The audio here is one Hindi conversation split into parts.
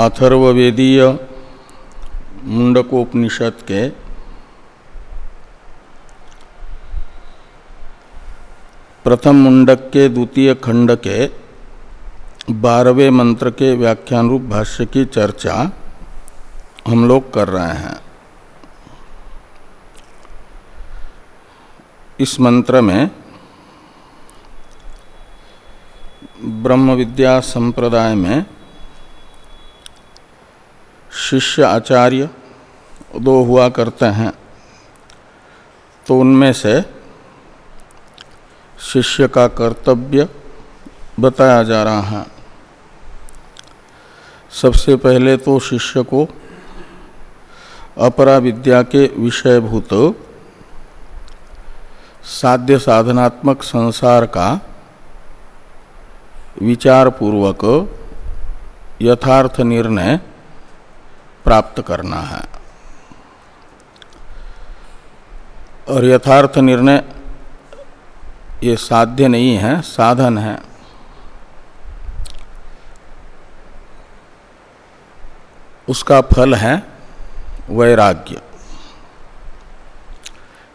अथर्ववेदीय मुंडकोपनिषद के प्रथम मुंडक के द्वितीय खंड के बारहवें मंत्र के व्याख्यान रूप भाष्य की चर्चा हम लोग कर रहे हैं। इस मंत्र में ब्रह्म विद्या संप्रदाय में शिष्य आचार्य दो हुआ करते हैं। तो उनमें से शिष्य का कर्तव्य बताया जा रहा है। सबसे पहले तो शिष्य को अपरा विद्या के विषयभूत साध्य साधनात्मक संसार का विचार पूर्वक यथार्थ निर्णय प्राप्त करना है। और यथार्थ निर्णय ये साध्य नहीं है, साधन है। उसका फल है वैराग्य।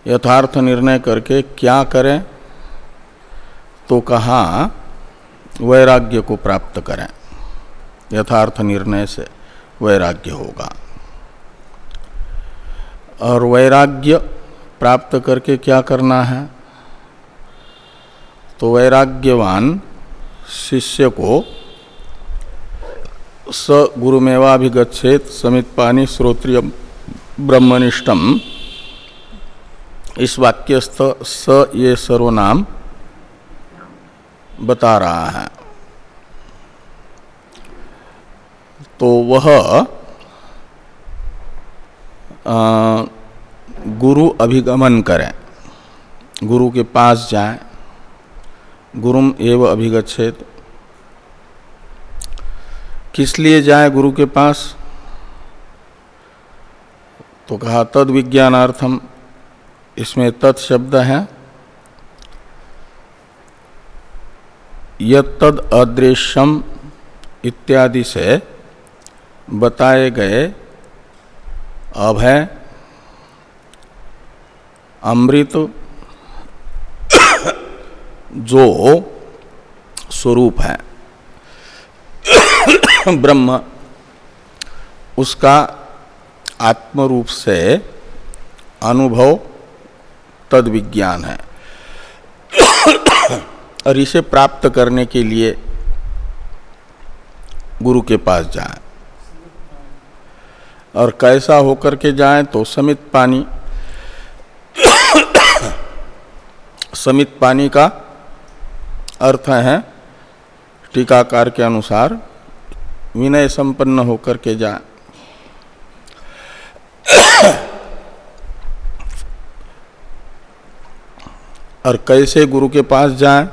यथार्थ निर्णय करके क्या करें? तो कहा, वैराग्य को प्राप्त करें, यथार्थ निर्णय से। वैराग्य होगा। और वैराग्य प्राप्त करके क्या करना है? तो वैराग्यवान शिष्य को स गुरुमेवाभिगछेत समित पानी श्रोत्रिय ब्रह्मनिष्ठम। इस वाक्यस्थ स ये सर्वनाम बता रहा है। तो वह गुरु अभिगमन करें। गुरु के पास जाए। गुरुम एव अभिगछेत किस लिए जाए गुरु के पास? तो कहा, तद विज्ञानार्थम, इसमें तत् शब्द है। यद अदृश्यम इत्यादि से बताए गए अभय अमृत जो स्वरूप है। ब्रह्म, उसका आत्म रूप से अनुभव तद विज्ञान है। और इसे प्राप्त करने के लिए गुरु के पास जाए। और कैसा होकर के जाए तो समित पानी। समित पानी का अर्थ है टीकाकार के अनुसार विनय संपन्न होकर के जाए। और कैसे गुरु के पास जाए?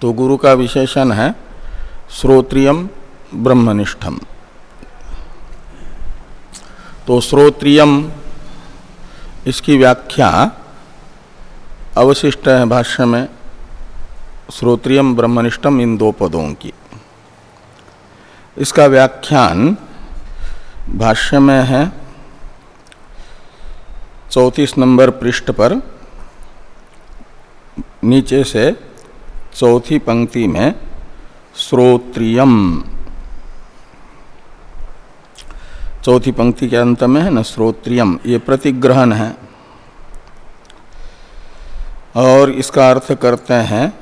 तो गुरु का विशेषण है श्रोत्रियम ब्रह्मनिष्ठम। तो श्रोत्रियम। इसकी व्याख्या अवशिष्ट है भाष्य में, श्रोत्रियम ब्रह्मनिष्ठम इन दो पदों की। इसका व्याख्यान भाष्य में है, चौतीस नंबर पृष्ठ पर, नीचे से चौथी पंक्ति में, श्रोत्रियम। चौथी पंक्ति के अंत में है, न श्रोत्रियम ये प्रतिग्रहण है। और इसका अर्थ करते हैं,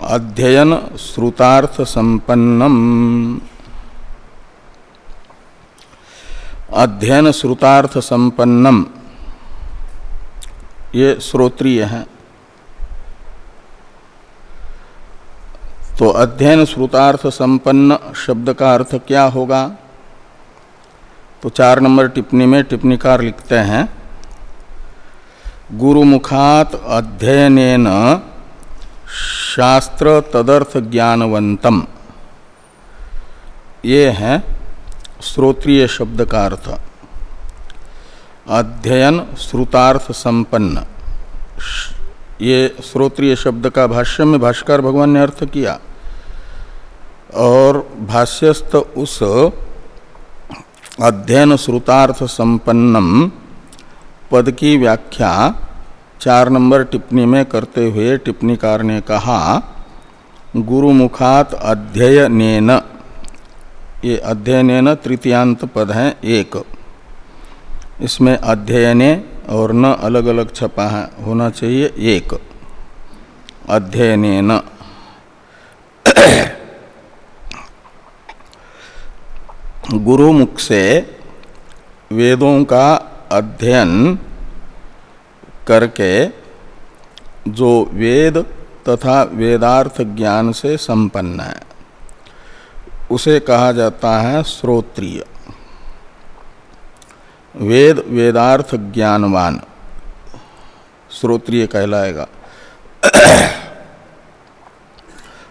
अध्ययन श्रुतार्थ संपन्नम। अध्ययन श्रुतार्थ संपन्नम, ये श्रोत्रिय है। तो अध्ययन श्रुतार्थ संपन्न शब्द का अर्थ क्या होगा? तो चार नंबर टिप्पणी में टिप्पणीकार लिखते हैं। गुरुमुखात अध्ययन शास्त्र तदर्थ ज्ञानवंतम। ये है श्रोत्रिय शब्द का अर्थ। अध्ययन श्रुतार्थ संपन्न। ये श्रोत्रिय शब्द का भाष्य में भाष्कर भगवान ने अर्थ किया। और भाष्यस्त उस अध्ययन श्रुतार्थ संपन्नम। पद की व्याख्या चार नंबर टिप्पणी में करते हुए टिप्पणीकार ने कहा, गुरुमुखात अध्ययन ये अध्ययन तृतीयांत पद है, एक। इसमें अध्ययने और न अलग अलग छपा है, होना चाहिए एक। अध्ययन गुरुमुख से वेदों का अध्ययन करके जो वेद तथा वेदार्थ ज्ञान से संपन्न है, उसे कहा जाता है श्रोत्रिय। वेद, वेदार्थ ज्ञानवान, श्रोत्रिय कहलाएगा।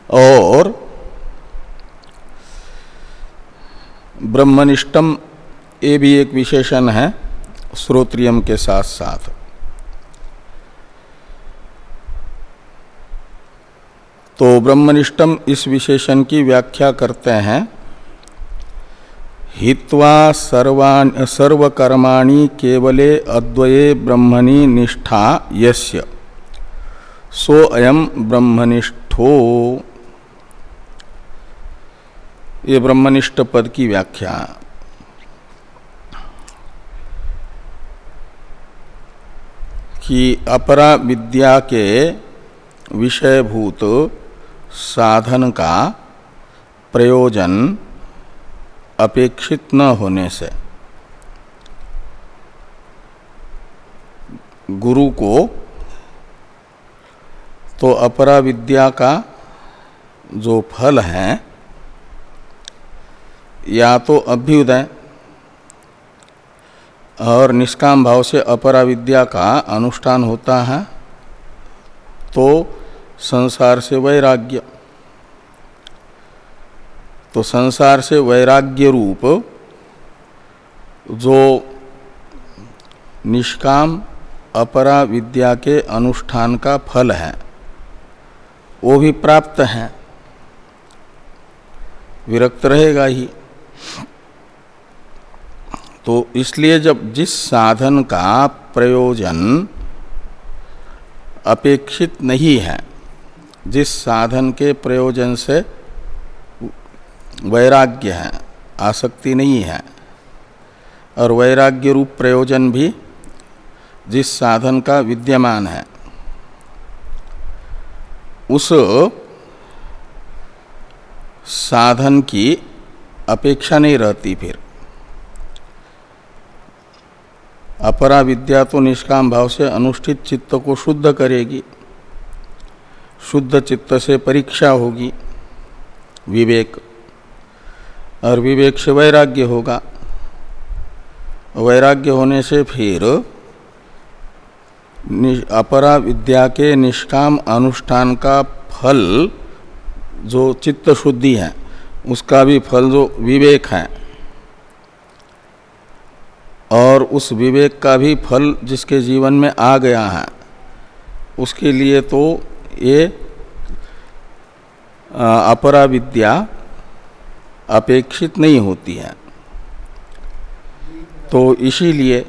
और ब्रह्मनिष्ठम, ये भी एक विशेषण है, श्रोत्रियम के साथ साथ। तो ब्रह्मनिष्ठम इस विशेषण की व्याख्या करते हैं। हित्वा सर्वान, सर्वकर्माणि केवले अद्वये ब्रह्मणि निष्ठा, यस्य। सो अयम ब्रह्मनिष्ठो। ये ब्रह्मनिष्ठ पद की व्याख्या। कि अपरा विद्या के विषयभूत साधन का प्रयोजन अपेक्षित न होने से गुरु को तो अपरा विद्या का जो फल है या तो अभ्युदय और निष्काम भाव से अपरा विद्या का अनुष्ठान होता है तो संसार से वैराग्य। तो संसार से वैराग्य रूप जो निष्काम अपरा विद्या के अनुष्ठान का फल है, वो भी प्राप्त है। विरक्त रहेगा ही। तो इसलिए जब जिस साधन का प्रयोजन अपेक्षित नहीं है, जिस साधन के प्रयोजन से वैराग्य है, आसक्ति नहीं है, और वैराग्य रूप प्रयोजन भी जिस साधन का विद्यमान है, उस साधन की अपेक्षा नहीं रहती फिर। अपरा विद्या तो निष्काम भाव से अनुष्ठित चित्त को शुद्ध करेगी, शुद्ध चित्त से परीक्षा होगी। विवेक, और विवेक से वैराग्य होगा। वैराग्य होने से फिर अपरा विद्या के निष्काम अनुष्ठान का फल, जो चित्त शुद्धि है उसका भी फल जो विवेक है। और उस विवेक का भी फल जिसके जीवन में आ गया है, उसके लिए तो ये अपरा विद्या अपेक्षित नहीं होती है। तो इसीलिए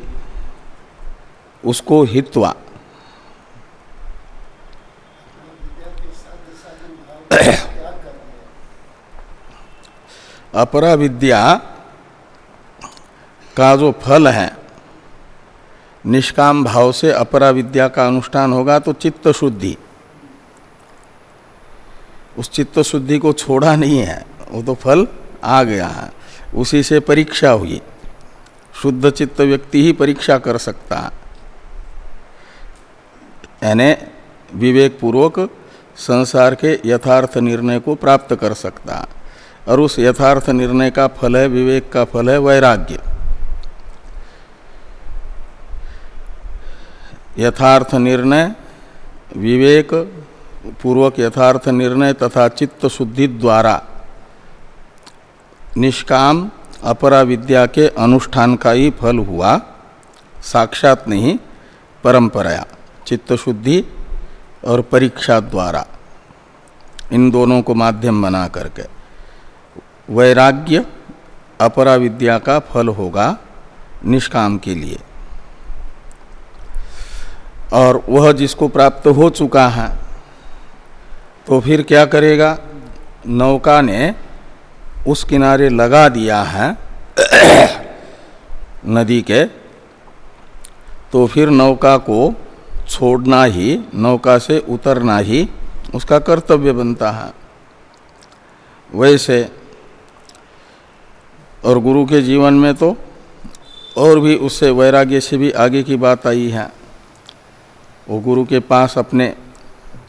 उसको हित्वा। अपरा विद्या का जो फल है, निष्काम भाव से अपरा विद्या का अनुष्ठान होगा तो चित्त शुद्धि। उस चित्त शुद्धि को छोड़ा नहीं है, वो तो फल आ गया है, उसी से परीक्षा हुई। शुद्ध चित्त व्यक्ति ही परीक्षा कर सकता है। यानी विवेक पूर्वक संसार के यथार्थ निर्णय को प्राप्त कर सकता है। और उस यथार्थ निर्णय का फल है, विवेक का फल है, वैराग्य। यथार्थ निर्णय, विवेक, पूर्वक यथार्थ निर्णय तथा चित्त शुद्धि द्वारा निष्काम अपरा विद्या के अनुष्ठान का ही फल हुआ, साक्षात नहीं, परंपराया, चित्त शुद्धि और परीक्षा द्वारा। इन दोनों को माध्यम बना करके। वैराग्य अपरा विद्या का फल होगा निष्काम के लिए। और वह जिसको प्राप्त हो चुका है तो फिर क्या करेगा? नौका ने उस किनारे लगा दिया है नदी के तो फिर नौका को छोड़ना ही, नौका से उतरना ही उसका कर्तव्य बनता है। वैसे और गुरु के जीवन में तो और भी उससे वैराग्य से भी आगे की बात आई है। वो गुरु के पास अपने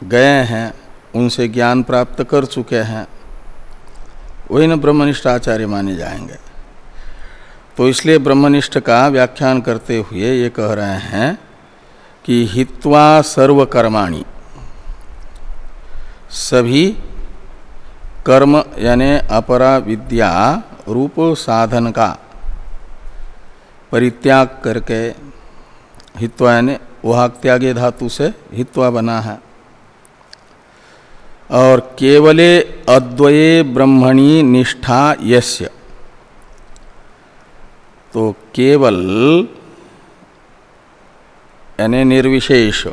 गए हैं, उनसे ज्ञान प्राप्त कर चुके हैं। वही न ब्रह्मनिष्ठ आचार्य माने जाएँगे। तो इसलिए ब्रह्मनिष्ठ का व्याख्यान करते हुए ये कह रहे हैं कि हित्वा सर्वकर्माणी। सभी कर्म यानि अपरा विद्या रूप साधन का परित्याग करके हित्वा यानी वहाँ त्यागे धातु से हित्वा बना है। और केवले अद्वये ब्रह्मणी निष्ठा यस्य। तो केवल यानी निर्विशेष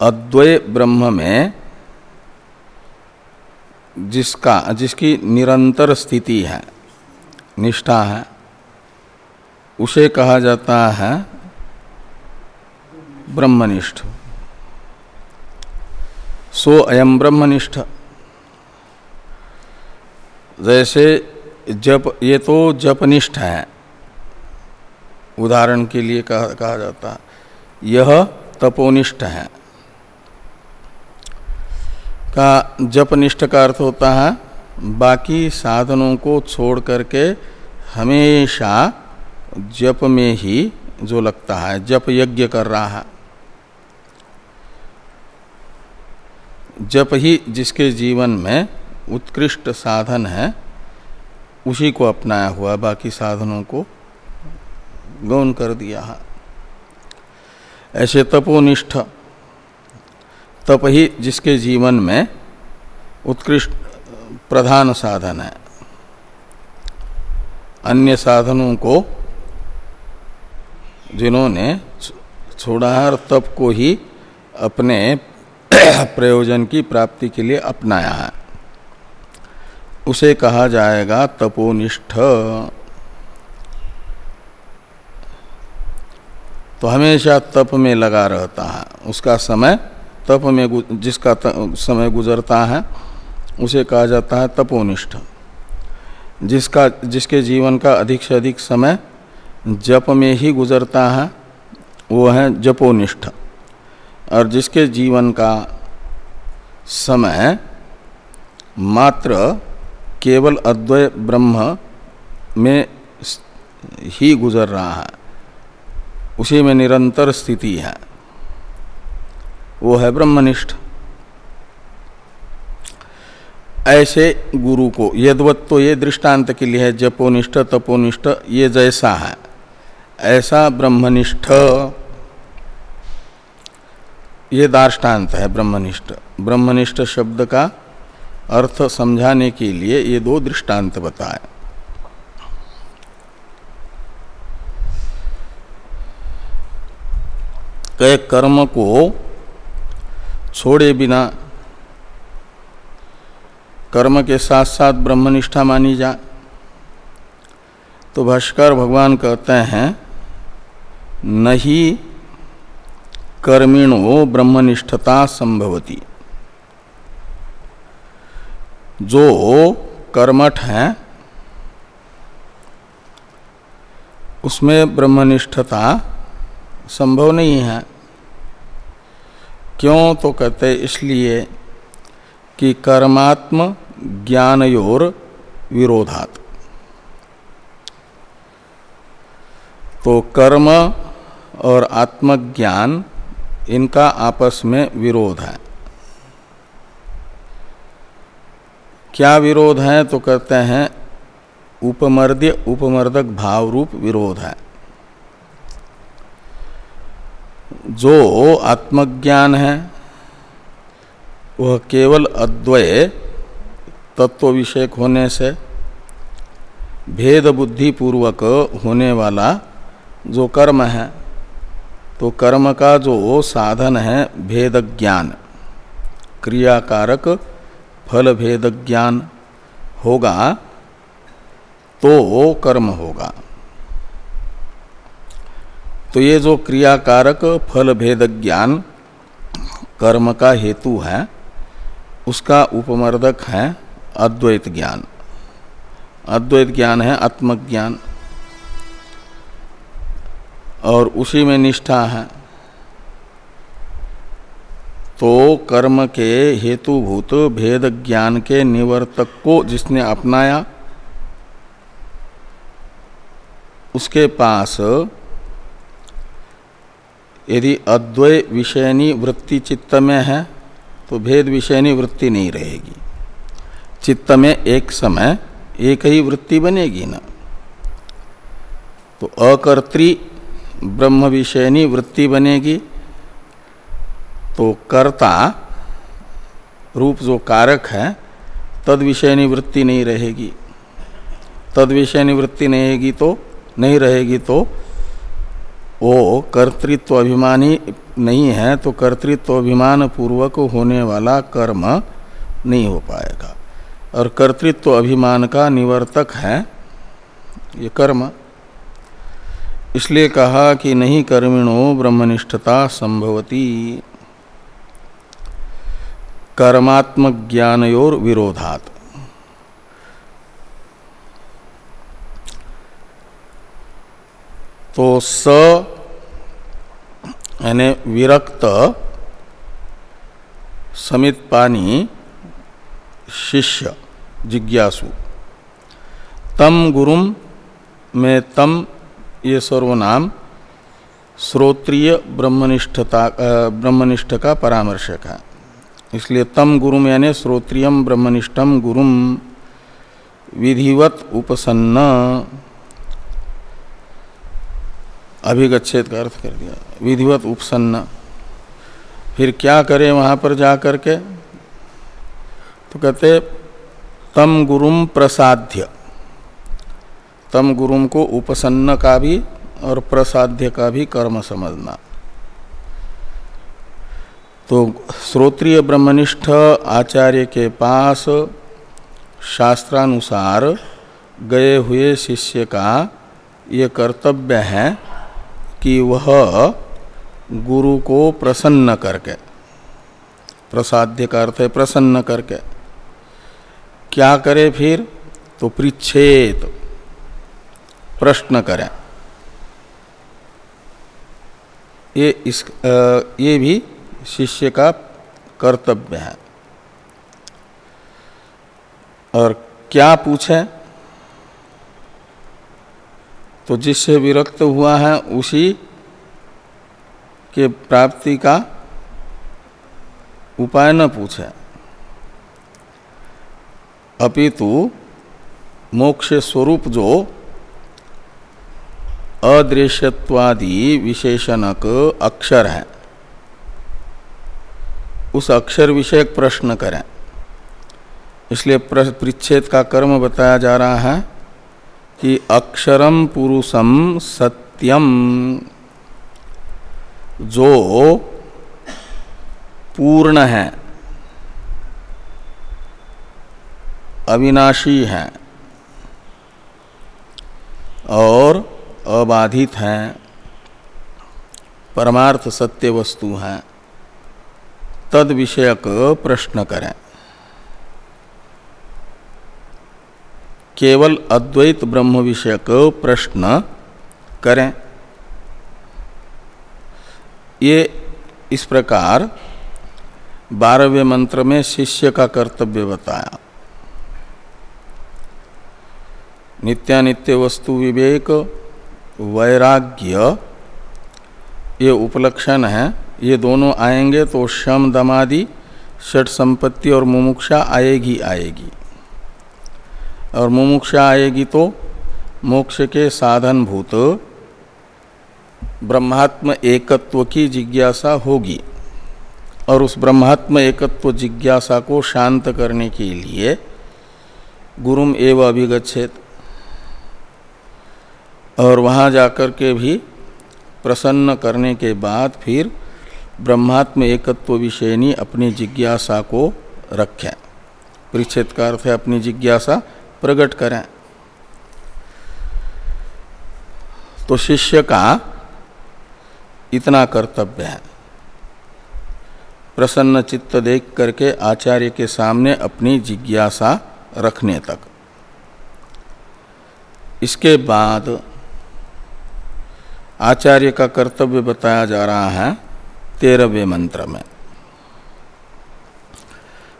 अद्वय ब्रह्म में जिसका जिसकी निरंतर स्थिति है निष्ठा है उसे कहा जाता है ब्रह्मनिष्ठ। सो अयम ब्रह्मनिष्ठ। जैसे जप ये तो जपनिष्ठ है। उदाहरण के लिए कहा, कहा जाता है यह तपोनिष्ठ है। का जपनिष्ठ का अर्थ होता है, बाकी साधनों को छोड़ करके हमेशा जप में ही जो लगता है, जप यज्ञ कर रहा है। जप ही जिसके जीवन में उत्कृष्ट साधन है, उसी को अपनाया हुआ बाकी साधनों को गौन कर दिया है। ऐसे तपोनिष्ठ तप ही जिसके जीवन में उत्कृष्ट, प्रधान साधन है। अन्य साधनों को जिन्होंने छोड़ा और तप को ही अपने प्रयोजन की प्राप्ति के लिए अपनाया है। उसे कहा जाएगा तपोनिष्ठ। तो हमेशा तप में लगा रहता है। उसका समय तप में जिसका समय गुजरता है, उसे कहा जाता है तपोनिष्ठ, जिसका, जिसके जीवन का अधिक से अधिक समय जप में ही गुजरता है, वो है जपोनिष्ठ, और जिसके जीवन का समय मात्र केवल अद्वय ब्रह्म में ही गुजर रहा है, उसी में निरंतर स्थिति है। वो है ब्रह्मनिष्ठ। ऐसे गुरु को, यदवत तो ये दृष्टांत के लिए है, जपोनिष्ठ, तपोनिष्ठ, ये जैसा है। ऐसा ब्रह्मनिष्ठ, ये दार्ष्टान्त है ब्रह्मनिष्ठ। ब्रह्मनिष्ठ शब्द का अर्थ समझाने के लिए ये दो दृष्टांत बताए। कर्म को छोड़े बिना कर्म के साथ साथ ब्रह्मनिष्ठा मानी जाए तो भाष्कर भगवान कहते हैं, नहीं कर्मिणो ब्रह्मनिष्ठता संभवती। जो कर्मठ हैं, उसमें ब्रह्मनिष्ठता संभव नहीं है। क्यों तो कहते इसलिए कि कर्मात्म ज्ञानयोर विरोधात। तो कर्म और आत्मज्ञान इनका आपस में विरोध है। क्या विरोध है? तो कहते हैं, उपमर्द्य उपमर्दक भाव रूप विरोध है। जो आत्मज्ञान है, वह केवल अद्वय तत्व विषयक होने से भेद बुद्धि पूर्वक होने वाला जो कर्म है तो कर्म का जो साधन है भेद ज्ञान क्रियाकारक फल भेद ज्ञान होगा तो कर्म होगा। तो ये जो क्रियाकारक फल भेद ज्ञान कर्म का हेतु है, उसका उपमर्दक है अद्वैत ज्ञान। अद्वैत ज्ञान है आत्मज्ञान। और उसी में निष्ठा है। तो कर्म के हेतुभूत भेद ज्ञान के निवर्तक को जिसने अपनाया, उसके पास यदि अद्वय विषयनी वृत्ति चित्त में है तो भेद विषयनी वृत्ति नहीं रहेगी। चित्त में एक समय, एक ही वृत्ति बनेगी ना। तो अकर्त्री ब्रह्म विषयनी वृत्ति बनेगी। तो कर्ता रूप जो कारक है, तद विषय निवृत्ति नहीं रहेगी। तद विषय निवृत्ति नहीं रहेगी तो नहीं रहेगी तो वो कर्तृत्व अभिमानी नहीं है तो कर्तृत्व अभिमान पूर्वक होने वाला कर्म नहीं हो पाएगा। और कर्तृत्व अभिमान का निवर्तक है ये कर्म। इसलिए कहा कि नहीं कर्मिणो ब्रह्मनिष्ठता संभवती। कर्मात्मक ज्ञानयोर विरोधात तो स यानी विरक्त समित पानी शिष्य जिज्ञासु। तम गुरुम में तम ये सर्वनाम श्रोत्रिय ब्रह्मनिष्ठता ब्रह्मनिष्ठ का परामर्शक है। इसलिए तम गुरुम यानी श्रोत्रियम ब्रह्मनिष्ठम गुरुम विधिवत उपसन्न। अभिगछेद का अर्थ कर दिया। विधिवत उपसन्न। फिर क्या करें वहाँ पर जा करके तो कहते, तम गुरुम प्रसाध्य। तम गुरुम को उपसन्न का भी और प्रसाध्य का भी कर्म समझना। तो श्रोत्रिय ब्रह्मनिष्ठ आचार्य के पास शास्त्रानुसार गए हुए शिष्य का ये कर्तव्य है कि वह गुरु को प्रसन्न करके, प्रसाद्य का अर्थ है प्रसन्न करके। क्या करे फिर? तो पृछेत प्रश्न करें। ये इस ये भी शिष्य का कर्तव्य है। और क्या पूछे? तो जिससे विरक्त हुआ है, उसी के प्राप्ति का उपाय न पूछे। अपितु मोक्ष स्वरूप जो अदृश्यत्वादि विशेषणक अक्षर है, उस अक्षर विषयक प्रश्न करें। इसलिए परिच्छेद का कर्म बताया जा रहा है। कि अक्षरम पुरुषम सत्यम जो पूर्ण है, अविनाशी है और अबाधित है, परमार्थ सत्य वस्तु है, तद विषयक प्रश्न करें। केवल अद्वैत ब्रह्म विषयक प्रश्न करें। ये इस प्रकार बारहवें मंत्र में शिष्य का कर्तव्य बताया। नित्यानित्य वस्तु विवेक, वैराग्य, ये उपलक्षण है। ये दोनों आएँगे तो शम दमादि, षट संपत्ति और मुमुक्षा आएगी आएगी। और मुमुक्षा आएगी तो मोक्ष के साधन भूत। ब्रह्मात्म एकत्व की जिज्ञासा होगी। और उस ब्रह्मात्म एकत्व जिज्ञासा को शांत करने के लिए गुरुम एव अभिगछेत। और वहाँ जाकर के भी प्रसन्न करने के बाद फिर ब्रह्मात्म एकत्व विषयनी अपनी जिज्ञासा को रखें। परिच्छेद का अर्थ है अपनी जिज्ञासा प्रकट करें। तो शिष्य का इतना कर्तव्य है। प्रसन्न चित्त देख करके आचार्य के सामने अपनी जिज्ञासा रखने तक। इसके बाद आचार्य का कर्तव्य बताया जा रहा है तेरहवें मंत्र में।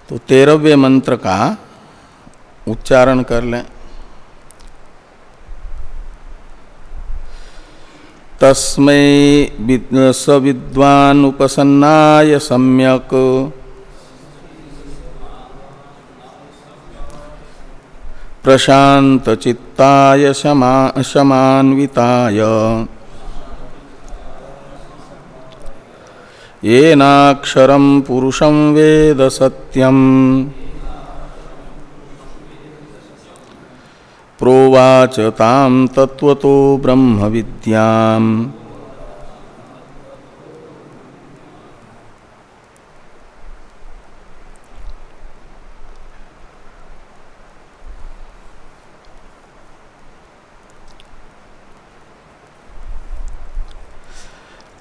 तो तेरहवें मंत्र का उच्चारण कर लें। तस्मै सविद्वान उपसन्नाय सम्यक। प्रशांतचित्ताय शमान्विताय। येनाक्षरम पुरुषम वेद सत्यम प्रोवाच ताम ब्रह्म विद्याम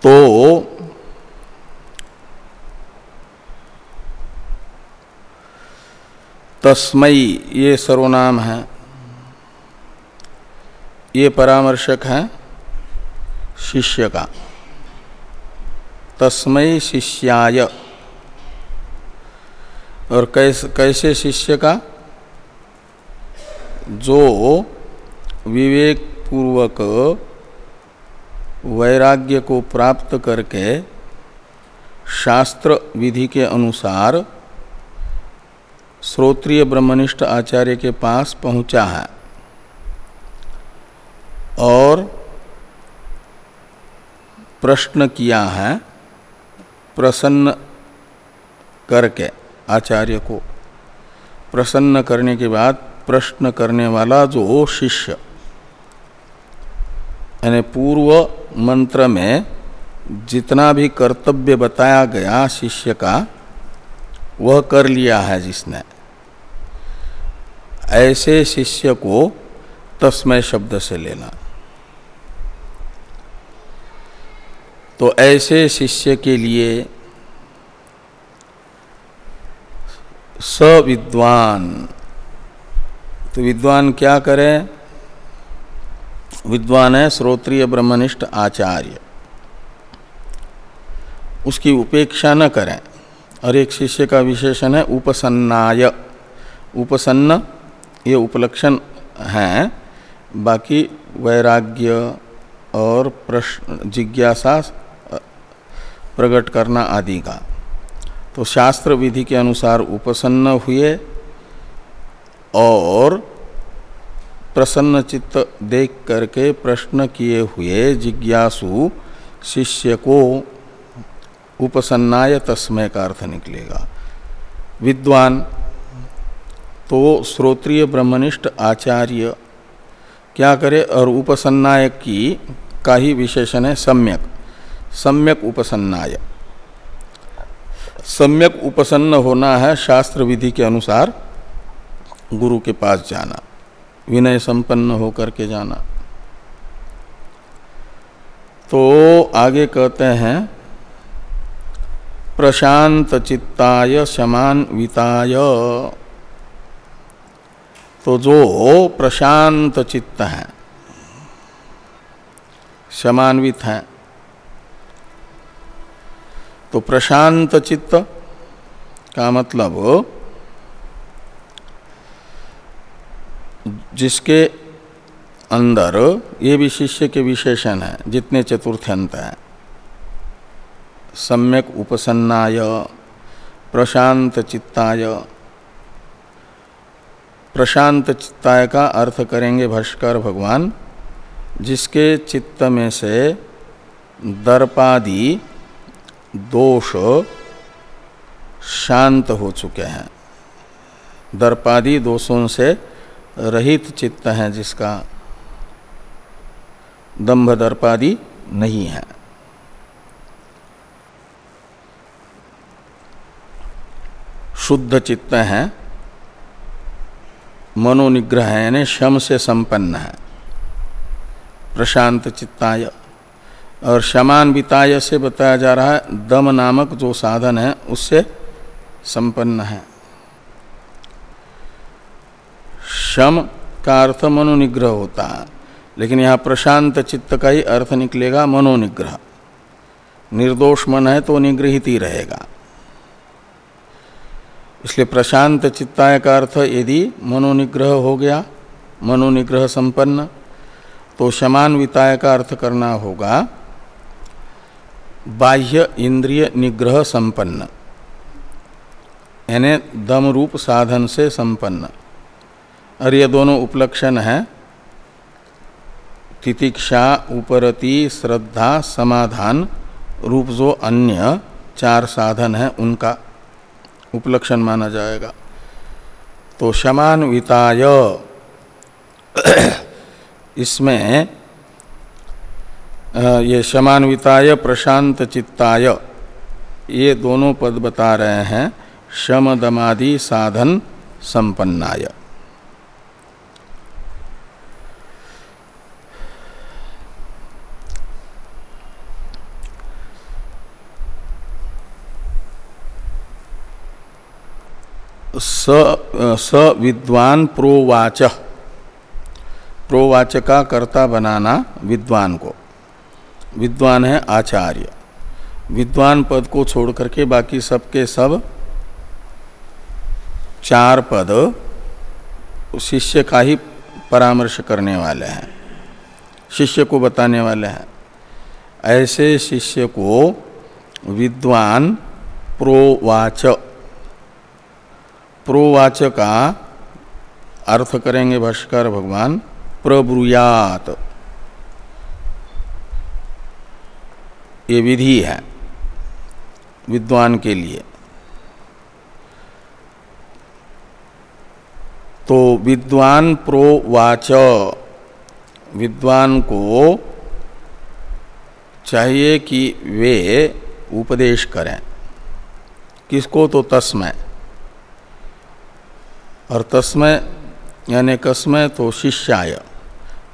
तो तस्मयी ये सर्वनाम है। ये परामर्शक है शिष्य का। तस्मय शिष्याय। और कैसे कैसे शिष्य का? जो विवेक पूर्वक वैराग्य को प्राप्त करके शास्त्र विधि के अनुसार श्रोत्रिय ब्रह्मनिष्ठ आचार्य के पास पहुँचा है। और प्रश्न किया है, प्रसन्न करके, आचार्य को। प्रसन्न करने के बाद प्रश्न करने वाला जो शिष्य, यानी पूर्व मंत्र में जितना भी कर्तव्य बताया गया शिष्य का, वह कर लिया है जिसने। ऐसे शिष्य को तस्मय शब्द से लेना। तो ऐसे शिष्य के लिए सविद्वान तो विद्वान क्या करे? विद्वान है श्रोत्रिय ब्रह्मनिष्ठ आचार्य। उसकी उपेक्षा न करें। और एक शिष्य का विशेषण है उपसन्नाय। उपसन्न, ये उपलक्षण हैं। बाकी वैराग्य और प्रश्न, जिज्ञासा प्रकट करना आदि का। तो शास्त्र विधि के अनुसार उपसन्न हुए और प्रसन्न चित्त देख करके प्रश्न किए हुए जिज्ञासु शिष्य को उपसन्नाय तस्मय का अर्थ निकलेगा। विद्वान तो श्रोत्रिय ब्रह्मनिष्ठ आचार्य क्या करे और उपसन्नाय की का ही विशेषण है, सम्यक। सम्यक उपसन्नाय। सम्यक उपसन्न होना है शास्त्र विधि के अनुसार गुरु के पास जाना, विनय संपन्न होकर के जाना। तो आगे कहते हैं, प्रशांत चित्ताय समान विताय। तो जो प्रशांत चित्त है समान्वित है तो प्रशांत चित्त का मतलब जिसके अंदर, ये भी शिष्य के विशेषण है, जितने चतुर्थ्यंत हैं। सम्यक उपसन्नाय, प्रशांत चित्ताय। प्रशांत चित्ताय का अर्थ करेंगे भाष्कर भगवान, जिसके चित्त में से दर्पादि दोष शांत हो चुके हैं। दर्पादि दोषों से रहित चित्त है जिसका दंभ दर्पादि नहीं है। शुद्ध चित्त है, मनोनिग्रह यानी शम से संपन्न है। प्रशांत चित्ताय और शमान विताय से बताया जा रहा है, दम नामक जो साधन है, उससे संपन्न है। शम का अर्थ मनोनिग्रह होता है, लेकिन यहाँ प्रशांत चित्त का ही अर्थ निकलेगा मनोनिग्रह। निर्दोष मन है तो निग्रहित ही रहेगा। इसलिए प्रशांत चित्ताय का अर्थ, यदि मनोनिग्रह हो गया, मनोनिग्रह संपन्न तो समान विताय का अर्थ करना होगा। बाह्य इंद्रिय निग्रह संपन्न। यानी दम रूप साधन से संपन्न। और ये दोनों उपलक्षण हैं। तितिक्षा, उपरति, श्रद्धा, समाधान, रूप जो अन्य चार साधन हैं, उनका उपलक्षण माना जाएगा। तो शमान्विताय। इसमें ये शमान्विताय प्रशांत चित्ताय ये दोनों पद बता रहे हैं शम दमादि साधन संपन्नाय। स स विद्वान प्रोवाच। प्रोवाच का कर्ता बनाना विद्वान को। विद्वान है आचार्य। विद्वान पद को छोड़ करके बाकी सबके सब चार पद शिष्य का ही परामर्श करने वाले हैं, शिष्य को बताने वाले हैं। ऐसे शिष्य को विद्वान प्रोवाच प्रोवाच का अर्थ करेंगे भाष्कर भगवान, प्रब्रुयात। ये विधि है, विद्वान के लिए। तो विद्वान प्रोवाच विद्वान को चाहिए कि वे उपदेश करें। किसको? तो तस्मय और तस्मय यानी कस्मय तो शिष्याय।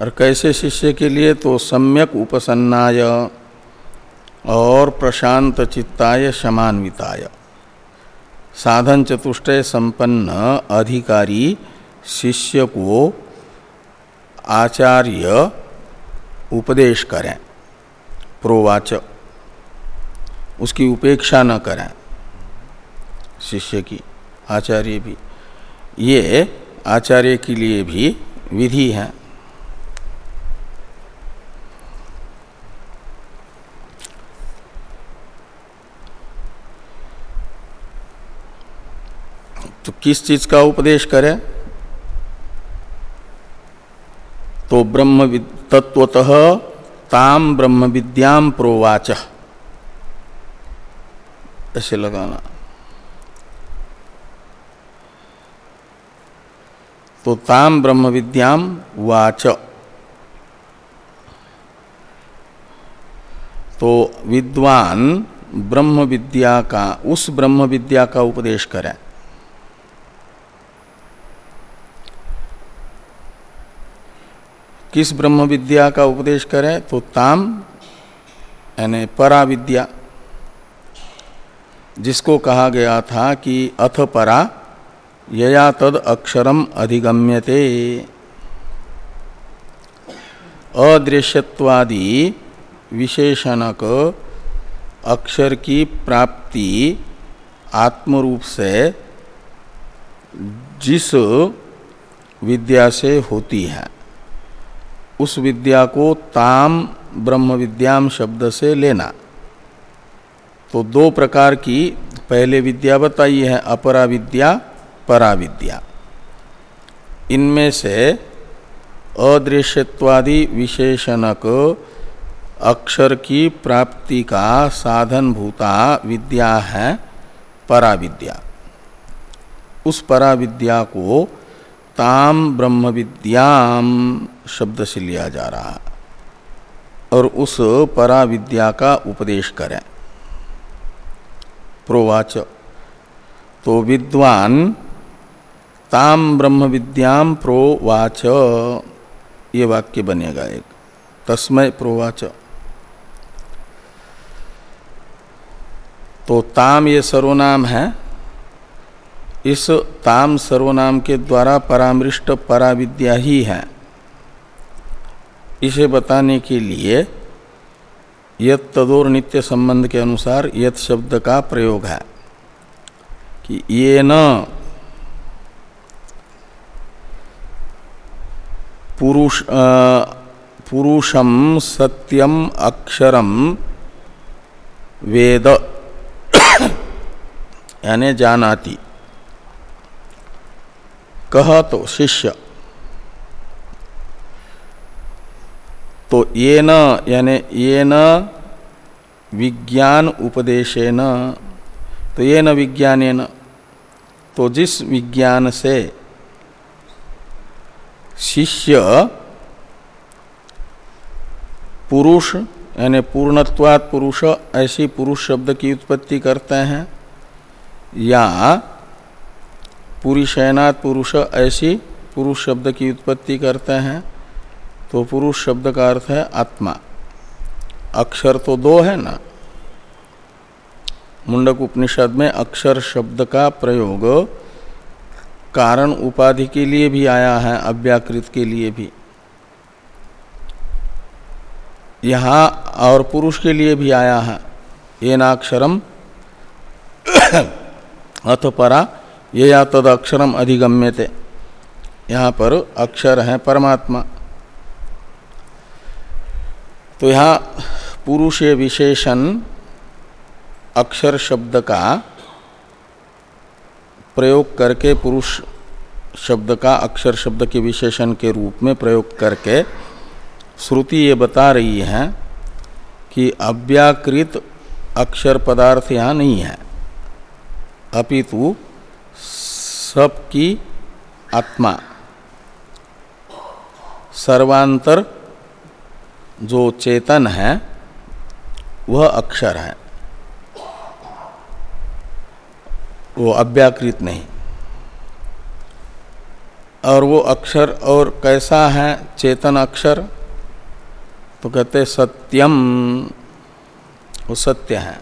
और कैसे शिष्य के लिए? तो सम्यक उपसन्नाय। और प्रशांत चित्ताय समान्विताय साधन चतुष्टय संपन्न अधिकारी शिष्य को आचार्य उपदेश करें, प्रोवाच। उसकी उपेक्षा न करें, शिष्य की, आचार्य भी। ये आचार्य के लिए भी विधि है। तो किस चीज़ का उपदेश करें? तो ब्रह्म तत्वतः ताम ब्रह्म विद्याम प्रोवाच। ऐसे लगाना। तो ताम ब्रह्म विद्याम वाच। तो विद्वान ब्रह्म विद्या का, उस ब्रह्म विद्या का उपदेश करें। किस ब्रह्म विद्या का उपदेश करें तो ताम, यानी परा विद्या जिसको कहा गया था कि अथ परा, यया तद अक्षरम अधिगम्यते। अदृश्यवादी विशेषणक अक्षर की प्राप्ति आत्मरूप से जिस विद्या से होती है। उस विद्या को ताम ब्रह्म विद्याम शब्द से लेना। तो दो प्रकार की पहले विद्या बताई है, अपरा विद्या पराविद्या इनमें से अदृश्यत्वादि विशेषणक अक्षर की प्राप्ति का साधन भूता विद्या है पराविद्या उस पराविद्या को ताम ब्रह्म विद्याम शब्द से लिया जा रहा है और उस परा विद्या का उपदेश करें। प्रोवाच तो विद्वान ताम ब्रह्म विद्याम प्रोवाच। ये वाक्य बनेगा एक। तस्मय प्रोवाच। तो ताम ये सर्वनाम है। इस ताम सर्वनाम के द्वारा परामृष्ट पराविद्या ही है। इसे बताने के लिए यत तदोर नित्य संबंध के अनुसार यत शब्द का प्रयोग है कि ये न पुरुष पुरुषम सत्यम अक्षरम वेद यानी जानाति। कह तो शिष्य तो ये न यानी ये न विज्ञान उपदेशे न तो ये न विज्ञान तो जिस विज्ञान से शिष्य, पुरुष, यानी पूर्णत्वात् पुरुष, ऐसी पुरुष शब्द की उत्पत्ति करते हैं, या पुरुषैनात् पुरुष, ऐसी पुरुष शब्द की उत्पत्ति करते हैं तो पुरुष शब्द का अर्थ है आत्मा। अक्षर तो दो है ना? मुंडक उपनिषद में अक्षर शब्द का प्रयोग कारण उपाधि के लिए भी आया है, अव्याकृत के लिए भी। यहाँ और पुरुष के लिए भी आया है। ये नाक्षरम अथ परा, ये या तद अक्षरम अधिगम्य थे यहाँ पर अक्षर है परमात्मा। तो यहाँ पुरुष विशेषण अक्षर शब्द का प्रयोग करके पुरुष शब्द का अक्षर शब्द के विशेषण के रूप में प्रयोग करके श्रुति ये बता रही है कि अव्याकृत अक्षर पदार्थ यहाँ नहीं है। अपितु सबकी आत्मा, सर्वांतर जो चेतन है, वह अक्षर है। वो अव्याकृत नहीं। और वो अक्षर और कैसा है, चेतन अक्षर? तो कहते सत्यम। वो सत्य है।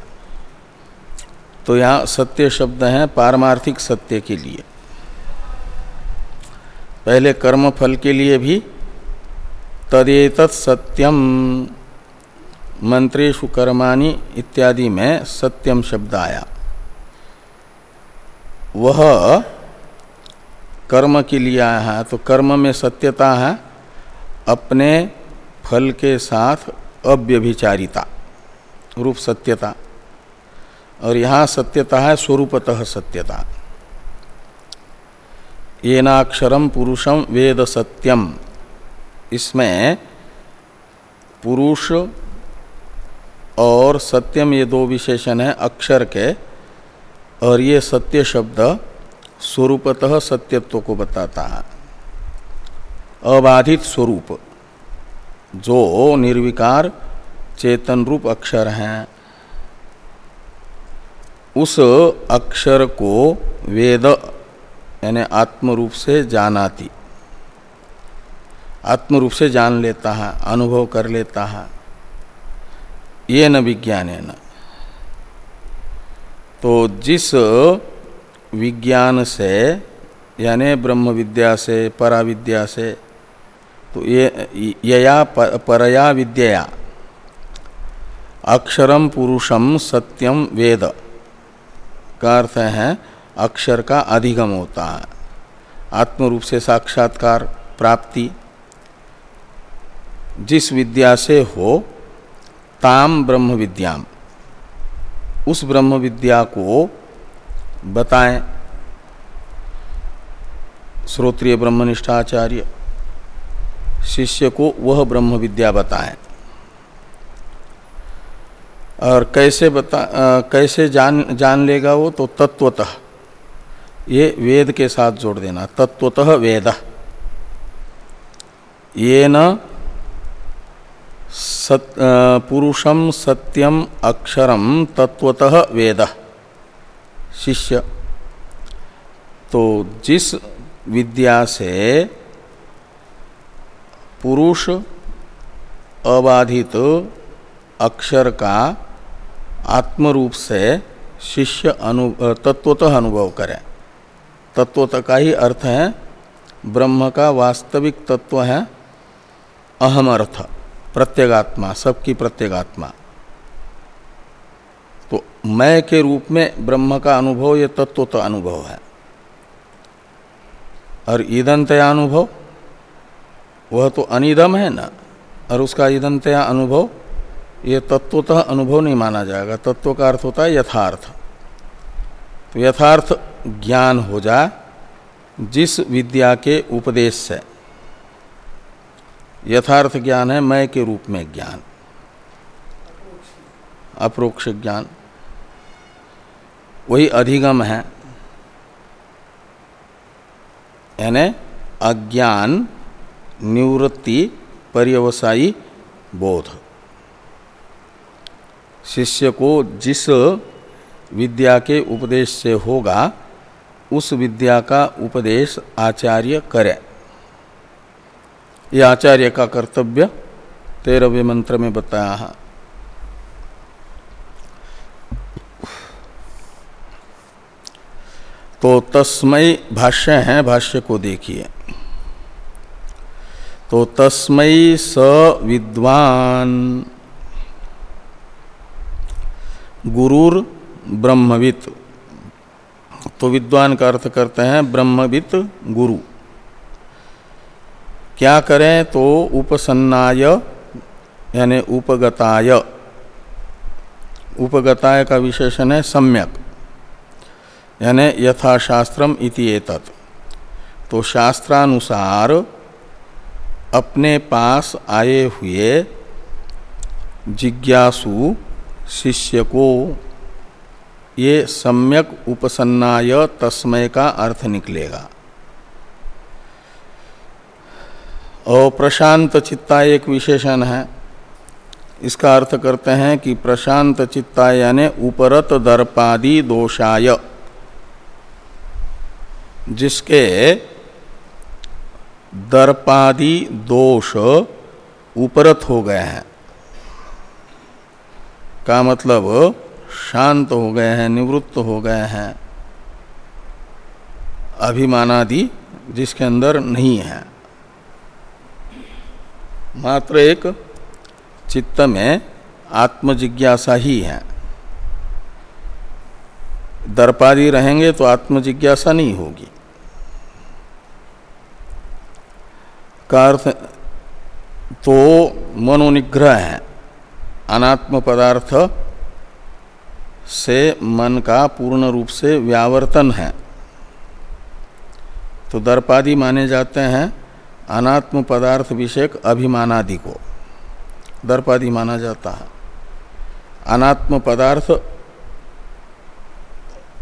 तो यहाँ सत्य शब्द है पारमार्थिक सत्य के लिए। पहले कर्म फल के लिए भी तदेत सत्यम मंत्रेशु कर्माणि इत्यादि में सत्यम शब्द आया वह कर्म के लिए आया है तो कर्म में सत्यता है, अपने फल के साथ अव्यभिचारिता, रूप सत्यता। और यहाँ सत्यता है, स्वरूपतः सत्यता। ये नाक्षरम पुरुषम वेद सत्यम। इसमें पुरुष और सत्यम ये दो विशेषण है, अक्षर के, और ये सत्य शब्द स्वरूपतः सत्यत्व को बताता है। अबाधित स्वरूप, जो निर्विकार चेतन रूप अक्षर हैं, उस अक्षर को वेद, यानी आत्म रूप से जानाती। आत्म रूप से जान लेता है, अनुभव कर लेता है। ये न विज्ञान है न। तो जिस विज्ञान से, यानी ब्रह्म विद्या से, पराविद्या से तो ये, यया परया विद्या अक्षरम पुरुषम सत्यम वेद, का अर्थ है, अक्षर का अधिगम होता है। आत्म रूप से साक्षात्कार, प्राप्ति जिस विद्या से हो ताम ब्रह्म विद्याम। उस ब्रह्म विद्या को बताएँ। श्रोत्रिय ब्रह्मनिष्ठाचार्य शिष्य को वह ब्रह्म विद्या बताएँ। और कैसे बता आ, कैसे जान जान लेगा वो? तो तत्वतः। ये वेद के साथ जोड़ देना। तत्वतः वेद। ये न सत, पुरुषम सत्यम अक्षरम तत्वतः वेद। शिष्य। तो जिस विद्या से पुरुष अबाधित अक्षर का आत्मरूप से शिष्य अनु तत्वतः अनुभव करे। तत्वतः का ही अर्थ है ब्रह्म का वास्तविक तत्व है अहम अर्थ प्रत्येगात्मा, सबकी प्रत्येगात्मा। तो मैं के रूप में ब्रह्म का अनुभव, ये तत्वतः अनुभव है। और ईदंतया अनुभव, वह तो अनिदम है ना, और उसका ईदंतया अनुभव, ये तत्वतः अनुभव नहीं माना जाएगा। तत्व का अर्थ होता है यथार्थ। तो यथार्थ ज्ञान हो जाए जिस विद्या के उपदेश से। यथार्थ ज्ञान है, मैं के रूप में ज्ञान। अप्रोक्ष ज्ञान। वही अधिगम है। यानी अज्ञान, निवृत्ति, पर्यवसायी, बोध। शिष्य को जिस विद्या के उपदेश से होगा, उस विद्या का उपदेश आचार्य करे। यह आचार्य का कर्तव्य, तेरहवें मंत्र में बताया है। तो तस्मय भाष्य है, भाष्य को देखिए। तो तस्मय स विद्वान, गुरुर ब्रह्मवित। तो विद्वान का अर्थ करते हैं ब्रह्मवित गुरु। क्या करें तो उपसन्नाय, यानी उपगताय। उपगताय का विशेषण है सम्यक, यानी यथाशास्त्रम तो शास्त्रानुसार अपने पास आए हुए जिज्ञासु शिष्य को ये सम्यक उपसन्नाय तस्मय का अर्थ निकलेगा। और प्रशांत चित्ता एक विशेषण है। इसका अर्थ करते हैं कि प्रशांत चित्ता यानी उपरत दर्पादि दोषाय, जिसके दर्पादि दोष उपरत हो गए हैं। का मतलब शांत हो गए हैं, निवृत्त हो गए हैं, अभिमानादि जिसके अंदर नहीं है। मात्र एक चित्त में आत्मजिज्ञासा ही है। दर्पादि रहेंगे तो आत्मजिज्ञासा नहीं होगी। का अर्थ तो मनोनिग्रह है। अनात्म पदार्थ से मन का पूर्ण रूप से व्यावर्तन है। तो दर्पादि माने जाते हैं अनात्म पदार्थ विषयक अभिमानादि को दर्पादि माना जाता है। अनात्म पदार्थ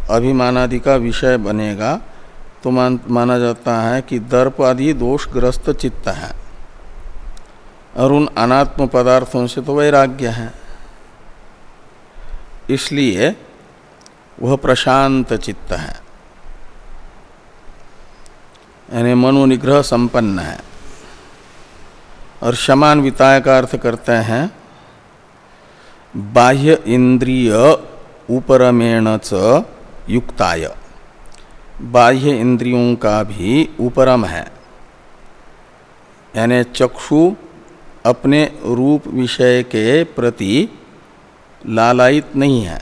अभिमानादि का विषय बनेगा तो मान, माना जाता है कि दर्प आदि दोषग्रस्त चित्त है। और उन अनात्म पदार्थों से तो वैराग्य है। इसलिए वह प्रशांत चित्त है। यानी मनोनिग्रह संपन्न है। और समान विताय का अर्थ करते हैं, बाह्य इंद्रिय उपरमेण च युक्ताय। बाह्य इंद्रियों का भी उपरम है। यानी चक्षु अपने रूप विषय के प्रति लालायित नहीं है।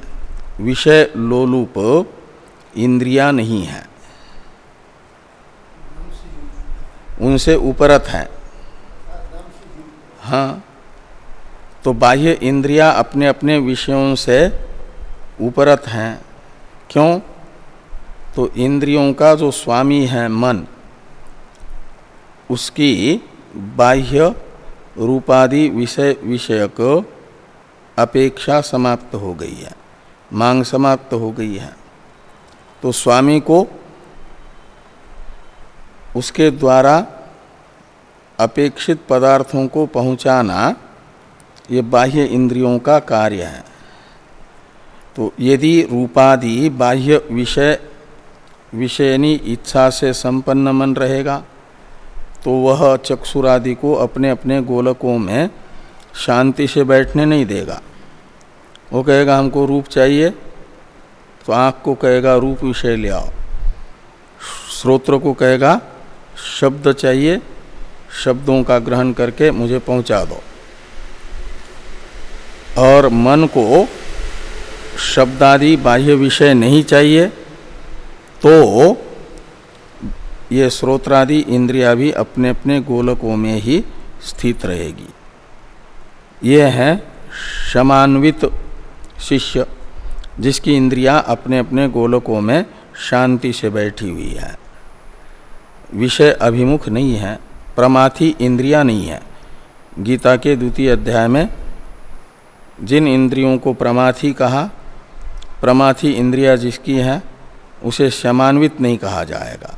विषय लोलुप इंद्रिया नहीं है। उनसे उपरत है। हाँ तो बाह्य इंद्रिया अपने अपने विषयों से उपरत हैं। क्यों? तो इंद्रियों का जो स्वामी है मन, उसकी बाह्य रूपादि विषय, विषयक अपेक्षा समाप्त हो गई है, मांग समाप्त हो गई है। तो स्वामी को उसके द्वारा अपेक्षित पदार्थों को पहुंचाना ये बाह्य इंद्रियों का कार्य है। तो यदि रूपादि बाह्य विषय, विषयनी इच्छा से संपन्न मन रहेगा तो वह चक्षुरादि को अपने अपने गोलकों में शांति से बैठने नहीं देगा। वो कहेगा, हमको रूप चाहिए। तो आँख को कहेगा, रूप विषय ले आओ। श्रोत्र को कहेगा, शब्द चाहिए। शब्दों का ग्रहण करके मुझे पहुँचा दो। और मन को शब्दादि बाह्य विषय नहीं चाहिए तो ये स्रोत्रादि इंद्रिया भी अपने अपने गोलकों में ही स्थित रहेगी। ये है समान्वित शिष्य, जिसकी इंद्रिया अपने अपने गोलकों में शांति से बैठी हुई है। विषय अभिमुख नहीं है। प्रमाथी इंद्रिया नहीं है। गीता के द्वितीय अध्याय में, जिन इंद्रियों को प्रमाथी कहा प्रमाथी इंद्रिया जिसकी है, उसे समान्वित नहीं कहा जाएगा।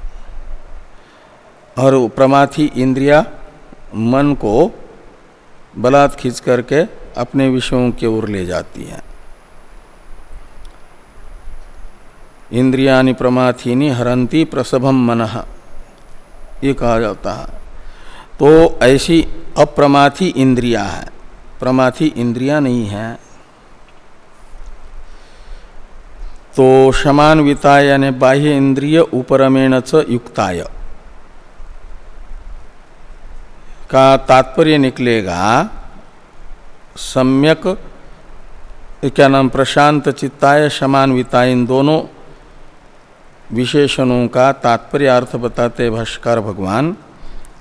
और प्रमाथी इंद्रिया मन को बलात् खींच करके अपने विषयों की ओर ले जाती है। इंद्रियानि प्रमाथीनी हरंती प्रसभम मन, ये कहा जाता है। तो ऐसी अप्रमाथी इंद्रिया है। प्रमाथी इंद्रिया नहीं है। तो समान विता यानी बाह्य इंद्रिय उपरमेण च युक्ताय। का तात्पर्य निकलेगा, सम्यक, क्या नाम, प्रशांत चित्ताय समान विता इन दोनों विशेषणों का तात्पर्य अर्थ बताते भाष्कर भगवान।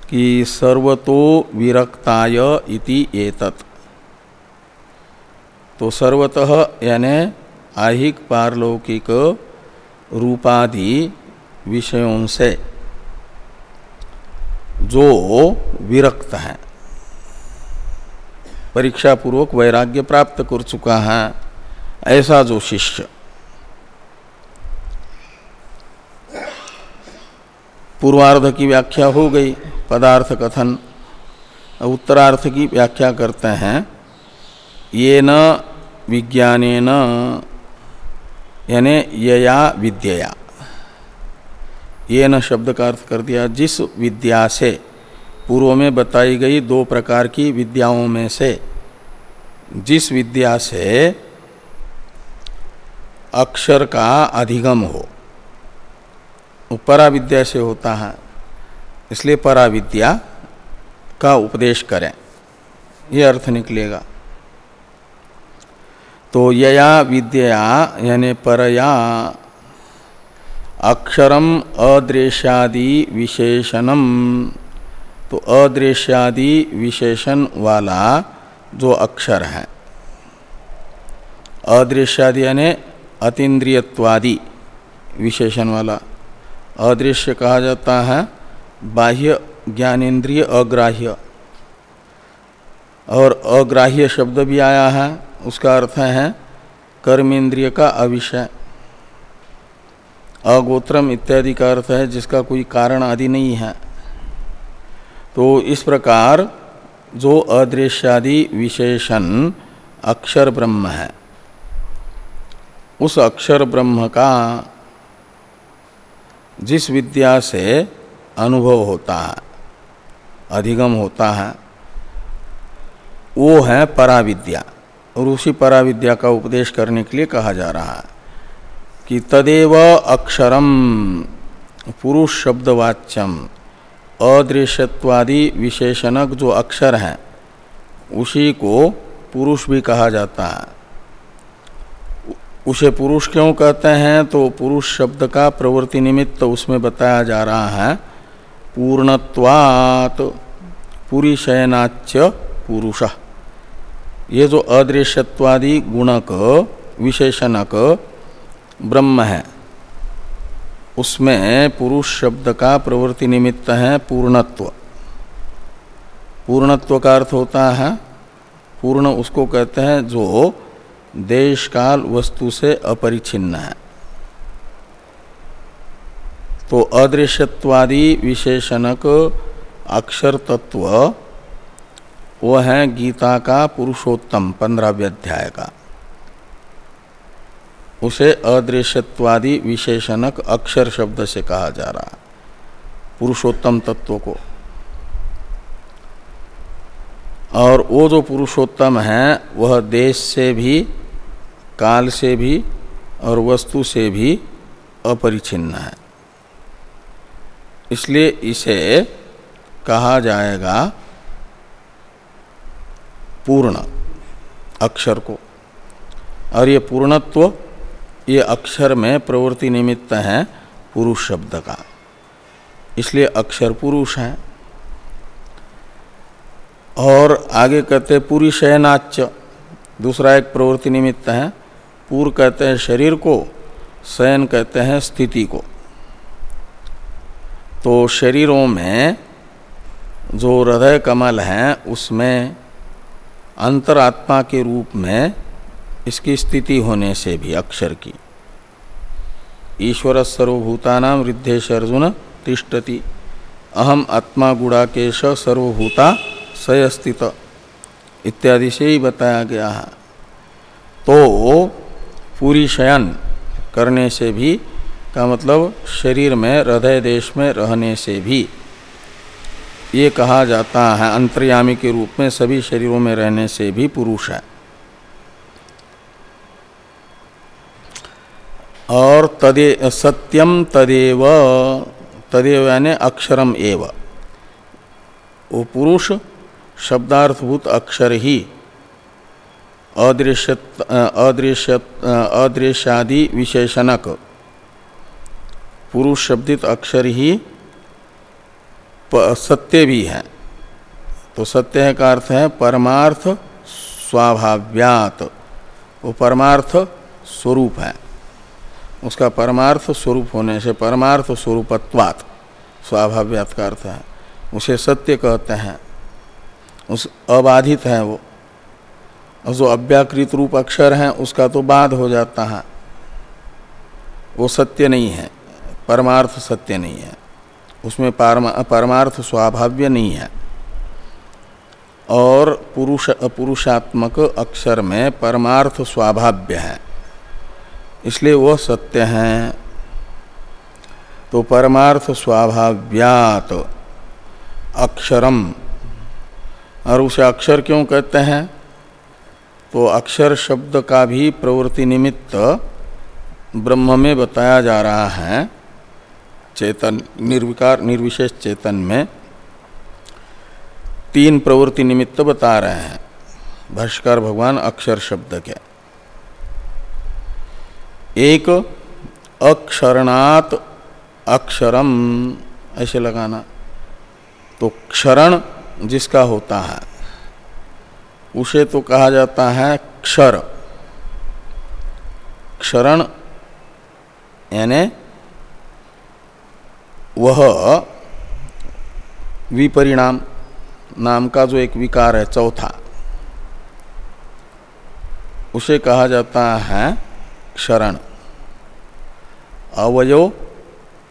कि सर्वतो विरक्ताय इति एतत्। तो सर्वतः यानि आहिक पारलौकिक रूपादि विषयों से जो विरक्त है। परीक्षा पूर्वक वैराग्य प्राप्त कर चुका है, ऐसा जो शिष्य। पूर्वार्ध की व्याख्या हो गई। पदार्थ कथन उत्तरार्थ की व्याख्या करते हैं। ये न विज्ञान यानी यया विद्या ये न शब्द का अर्थ कर दिया, जिस विद्या से, पूर्व में बताई गई दो प्रकार की विद्याओं में से, जिस विद्या से अक्षर का अधिगम हो परा विद्या से होता है इसलिए परा विद्या का उपदेश करें। ये अर्थ निकलेगा। तो यया विद्या यानी परया, अक्षरम अदृश्यादि विशेषणम। तो अदृश्यादि विशेषण वाला जो अक्षर है, अदृश्यादि यानी अतीन्द्रियवादी विशेषण वाला, अदृश्य कहा जाता है बाह्य ज्ञानेन्द्रिय अग्राह्य। और अग्राह्य शब्द भी आया है, उसका अर्थ है कर्म इंद्रिय का अविषय। अगोत्रम इत्यादि का अर्थ है जिसका कोई कारण आदि नहीं है। तो इस प्रकार जो अदृश्यादि विशेषण अक्षर ब्रह्म है, उस अक्षर ब्रह्म का जिस विद्या से अनुभव होता है, अधिगम होता है, वो है पराविद्या। और उसी पराविद्या का उपदेश करने के लिए कहा जा रहा है कि तदेव अक्षरम, पुरुष शब्दवाच्यम, अदृश्यत्वादि विशेषणक जो अक्षर हैं, उसी को पुरुष भी कहा जाता है। उसे पुरुष क्यों कहते हैं? तो पुरुष शब्द का प्रवृत्ति निमित्त उसमें बताया जा रहा है पूर्णत्वात् पूरी शयनाच पुरुष। ये जो अदृश्यत्वादि गुणक, विशेषणक, ब्रह्म है, उसमें पुरुष शब्द का प्रवृत्ति निमित्त है पूर्णत्व। पूर्णत्व का अर्थ होता है, पूर्ण उसको कहते हैं जो देश काल वस्तु से अपरिछिन्न है। तो अदृश्यत्वादि विशेषणक अक्षर तत्व वो है गीता का पुरुषोत्तम पंद्रहवें अध्याय का। उसे अदृश्यत्वादि विशेषणक अक्षर शब्द से कहा जा रहा पुरुषोत्तम तत्व को। और वो जो पुरुषोत्तम है, वह देश से भी, काल से भी, और वस्तु से भी अपरिचिन्न है। इसलिए इसे कहा जाएगा पूर्ण अक्षर को। और ये पूर्णत्व, ये अक्षर में प्रवृत्ति निमित्त है पुरुष शब्द का। इसलिए अक्षर पुरुष है। और आगे कहते पूरी शयनाच दूसरा एक प्रवृत्ति निमित्त है। पूर्व कहते हैं शरीर को, शयन कहते हैं स्थिति को। तो शरीरों में जो हृदय कमल है, उसमें अंतरात्मा के रूप में इसकी स्थिति होने से भी अक्षर की। ईश्वर सर्वभूतानाम हृदय अर्जुन तिष्ठति। अहम आत्मा गुड़ाकेश सर्वभूता सयस्थित। इत्यादि से ही बताया गया है। तो पूरी शयन करने से भी का मतलब शरीर में, हृदय देश में रहने से भी। ये कहा जाता है, अंतर्यामी के रूप में सभी शरीरों में रहने से भी पुरुष है। और तदे, सत्यम तदेव तदेव यानी अक्षरम एव। वो पुरुष शब्दार्थभूत अक्षर ही अदृश्य अदृश्य अदृश्यादि विशेषणक पुरुष शब्दित अक्षर ही सत्य भी है। तो सत्य का अर्थ है परमार्थ स्वाभाव्यात। वो परमार्थ स्वरूप है। उसका परमार्थ स्वरूप होने से परमार्थ स्वरूपत्वात स्वाभाव्यात का अर्थ है। उसे सत्य कहते हैं। उस अबाधित है वो। और जो अव्याकृत रूप अक्षर हैं, उसका तो बाध हो जाता है। वो सत्य नहीं है। परमार्थ सत्य नहीं है। उसमें परमार्थ स्वाभाव्य नहीं है। और पुरुष, पुरुषात्मक अक्षर में परमार्थ स्वाभाव्य है। इसलिए वह सत्य हैं। तो परमार्थ स्वाभाव्यात अक्षरम। और उसे अक्षर क्यों कहते हैं? तो अक्षर शब्द का भी प्रवृत्ति निमित्त ब्रह्म में बताया जा रहा है। चेतन, निर्विकार, निर्विशेष चेतन में तीन प्रवृत्ति निमित्त बता रहे हैं। भाष्कर भगवान अक्षर शब्द के। एक, अक्षरणात अक्षरम। ऐसे लगाना। तो क्षरण जिसका होता है, उसे तो कहा जाता है क्षर। क्षरण, यानी वह विपरिणाम नाम का जो एक विकार है, चौथा। उसे कहा जाता है क्षरण। अवयो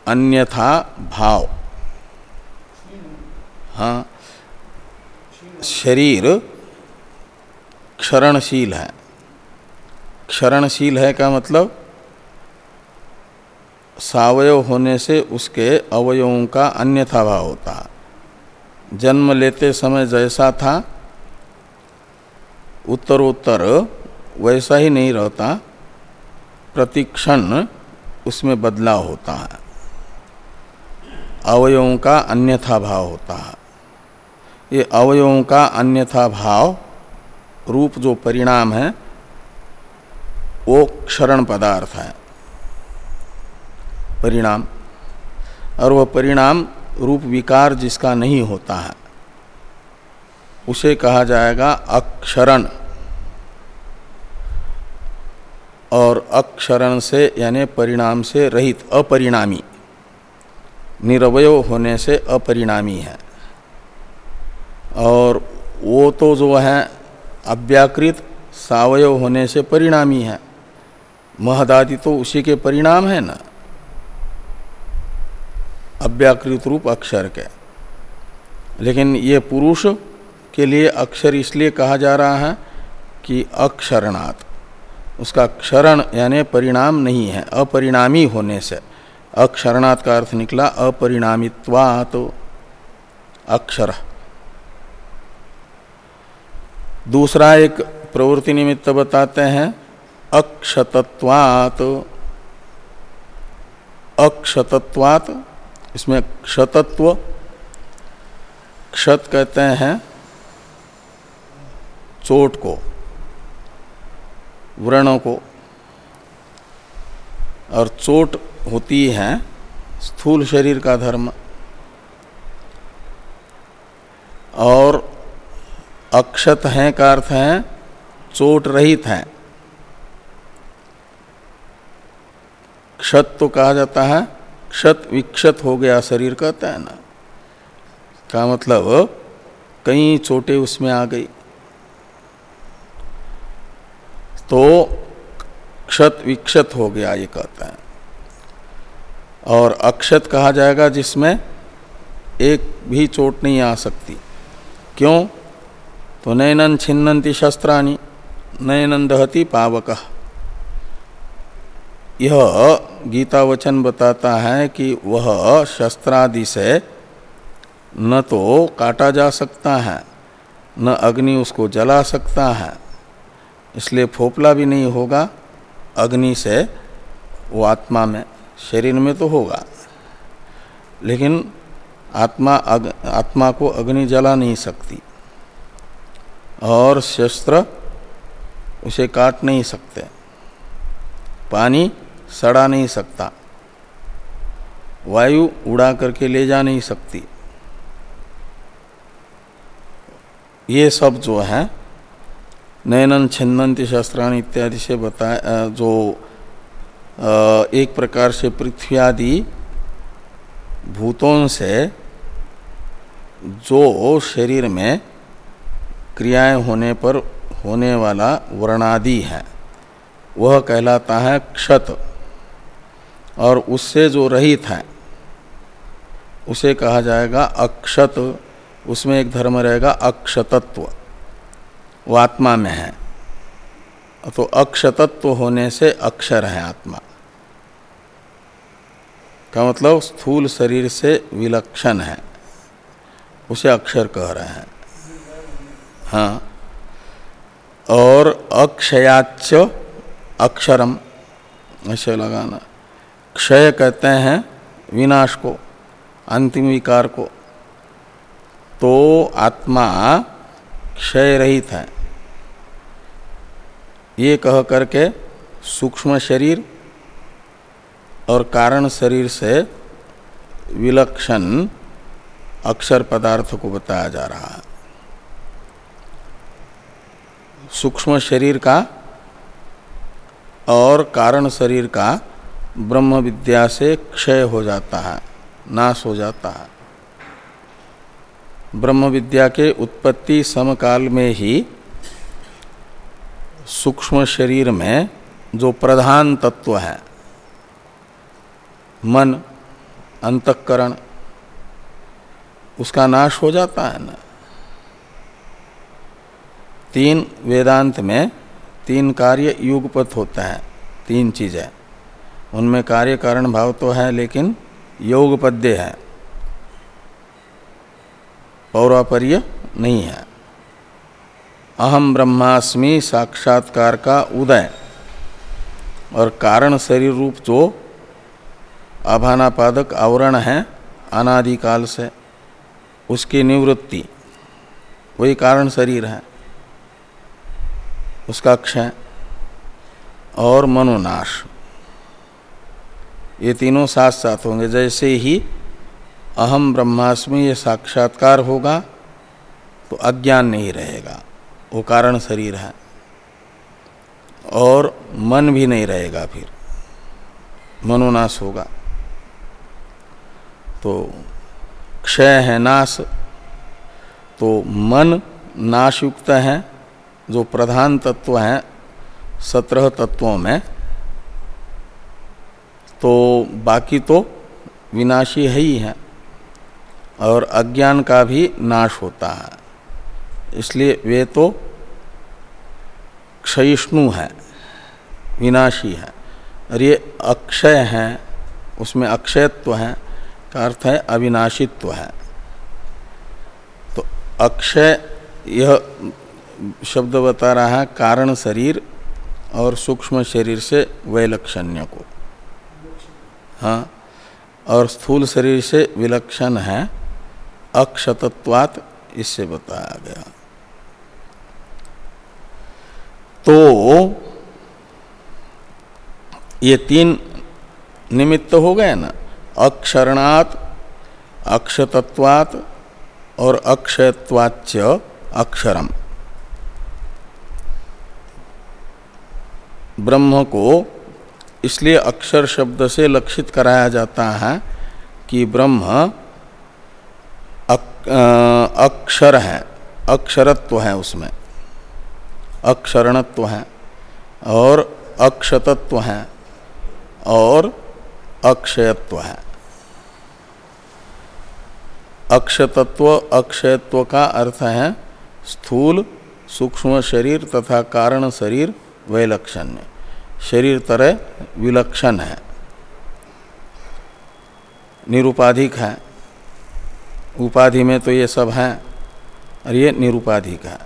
अन्यथा भाव। हाँ। शरीर क्षरणशील है। क्षरणशील है का मतलब सावयव होने से उसके अवयवों का अन्यथा भाव होता। जन्म लेते समय जैसा था, उत्तरोत्तर वैसा ही नहीं रहता, प्रतिक्षण उसमें बदलाव होता है। अवयवों का अन्यथा भाव होता है। ये अवयवों का अन्यथा भाव, रूप जो परिणाम है, वो क्षरण पदार्थ है। परिणाम। और वह परिणाम रूप विकार जिसका नहीं होता है, उसे कहा जाएगा अक्षरण। और अक्षरण से यानी परिणाम से रहित, अपरिणामी, निरवय होने से अपरिणामी है। और वो तो जो है, अव्याकृत सावयव होने से परिणामी है। महदादि तो उसी के परिणाम है ना। अव्याकृत रूप अक्षर के। लेकिन ये पुरुष के लिए अक्षर इसलिए कहा जा रहा है कि अक्षरणात्। उसका क्षरण यानी परिणाम नहीं है, अपरिणामी होने से। अक्षरणात् का अर्थ निकला अपरिणामित्वात। तो अक्षर। दूसरा एक प्रवृत्ति निमित्त बताते हैं, अक्षतत्वात। अक्षतत्वात इसमें क्षतत्व, क्षत कहते हैं चोट को, व्रणों को, और चोट होती है स्थूल शरीर का धर्म। और अक्षत हैं का अर्थ है चोट रहित हैं। क्षत तो कहा जाता है क्षत विक्षत हो गया शरीर कहता है ना का मतलब? कई चोटें उसमें आ गई। तो क्षत विक्षत हो गया ये कहता है और अक्षत कहा जाएगा जिसमें एक भी चोट नहीं आ सकती। क्यों? तो नयनन छिन्नती शस्त्राणी नयनन दहती पावक। यह गीता वचन बताता है कि वह शस्त्रादि से न तो काटा जा सकता है न अग्नि उसको जला सकता है। इसलिए फोपला भी नहीं होगा अग्नि से वो आत्मा में शरीर में तो होगा। लेकिन आत्मा अग, आत्मा को अग्नि जला नहीं सकती और शस्त्र उसे काट नहीं सकते। पानी सड़ा नहीं सकता। वायु उड़ा करके ले जा नहीं सकती। ये सब जो है नयनन छिन्नंति शस्त्राणी इत्यादि से बताया जो एक प्रकार से पृथ्वी आदि भूतों से जो शरीर में क्रियाएँ होने पर होने वाला वर्णादि है, वह कहलाता है क्षत। और उससे जो रहित है, उसे कहा जाएगा अक्षत, उसमें एक धर्म रहेगा अक्षतत्व। वो आत्मा में है। तो अक्षतत्व होने से अक्षर है आत्मा। का मतलब स्थूल शरीर से विलक्षण है। उसे अक्षर कह रहे हैं। हाँ। और अक्षयाच अक्षरम, ऐसे लगाना। क्षय कहते हैं विनाश को, अंतिम विकार को। तो आत्मा क्षय रहित है। ये कह करके सूक्ष्म शरीर और कारण शरीर से विलक्षण अक्षर पदार्थ को बताया जा रहा है। सूक्ष्म शरीर का और कारण शरीर का ब्रह्म विद्या से क्षय हो जाता है, नाश हो जाता है। ब्रह्म विद्या के उत्पत्ति समकाल में ही सूक्ष्म शरीर में जो प्रधान तत्व है, मन, अंतकरण, उसका नाश हो जाता है ना। तीन वेदांत में तीन कार्य युगपथ होता है, तीन चीज़ें। उनमें कार्य कारण भाव तो है, लेकिन योग पद्य है। पौरापर्य नहीं है। अहम ब्रह्मास्मि साक्षात्कार का उदय और कारण शरीर रूप जो आभानापादक आवरण है अनादिकाल से, उसकी निवृत्ति, वही कारण शरीर है, उसका क्षय और मनोनाश। ये तीनों साथ साथ होंगे। जैसे ही अहम ब्रह्मास्मि ये साक्षात्कार होगा तो अज्ञान नहीं रहेगा। वो कारण शरीर है। और मन भी नहीं रहेगा फिर। मनोनाश होगा। तो क्षय है नाश। तो मन नाशयुक्त है। जो प्रधान तत्व हैं, सत्रह तत्वों में तो बाकी तो विनाशी है ही है, और अज्ञान का भी नाश होता है। इसलिए वे तो क्षयिष्णु है, विनाशी है, और ये अक्षय हैं, उसमें अक्षयत्व है, का अर्थ है अविनाशित्व है। तो अक्षय, यह शब्द बता रहा है कारण शरीर और सूक्ष्म शरीर से वैलक्षण्य को। हाँ और स्थूल शरीर से विलक्षण है, अक्षतत्वात इससे बताया गया। तो ये तीन निमित्त हो गए ना, अक्षरणात्, अक्षतत्वात् और अक्षयत्वाच अक्षरम। ब्रह्म को इसलिए अक्षर शब्द से लक्षित कराया जाता है कि ब्रह्म अक्षर है, अक्षरत्व है उसमें, अक्षरणत्व है और अक्षतत्व है और अक्षयत्व है। अक्षतत्व, अक्षयत्व का अर्थ है स्थूल, सूक्ष्म शरीर तथा कारण शरीर वैलक्षण्य। शरीर तरह विलक्षण है। निरुपाधिक है। उपाधि में तो ये सब हैं और ये निरुपाधिक है।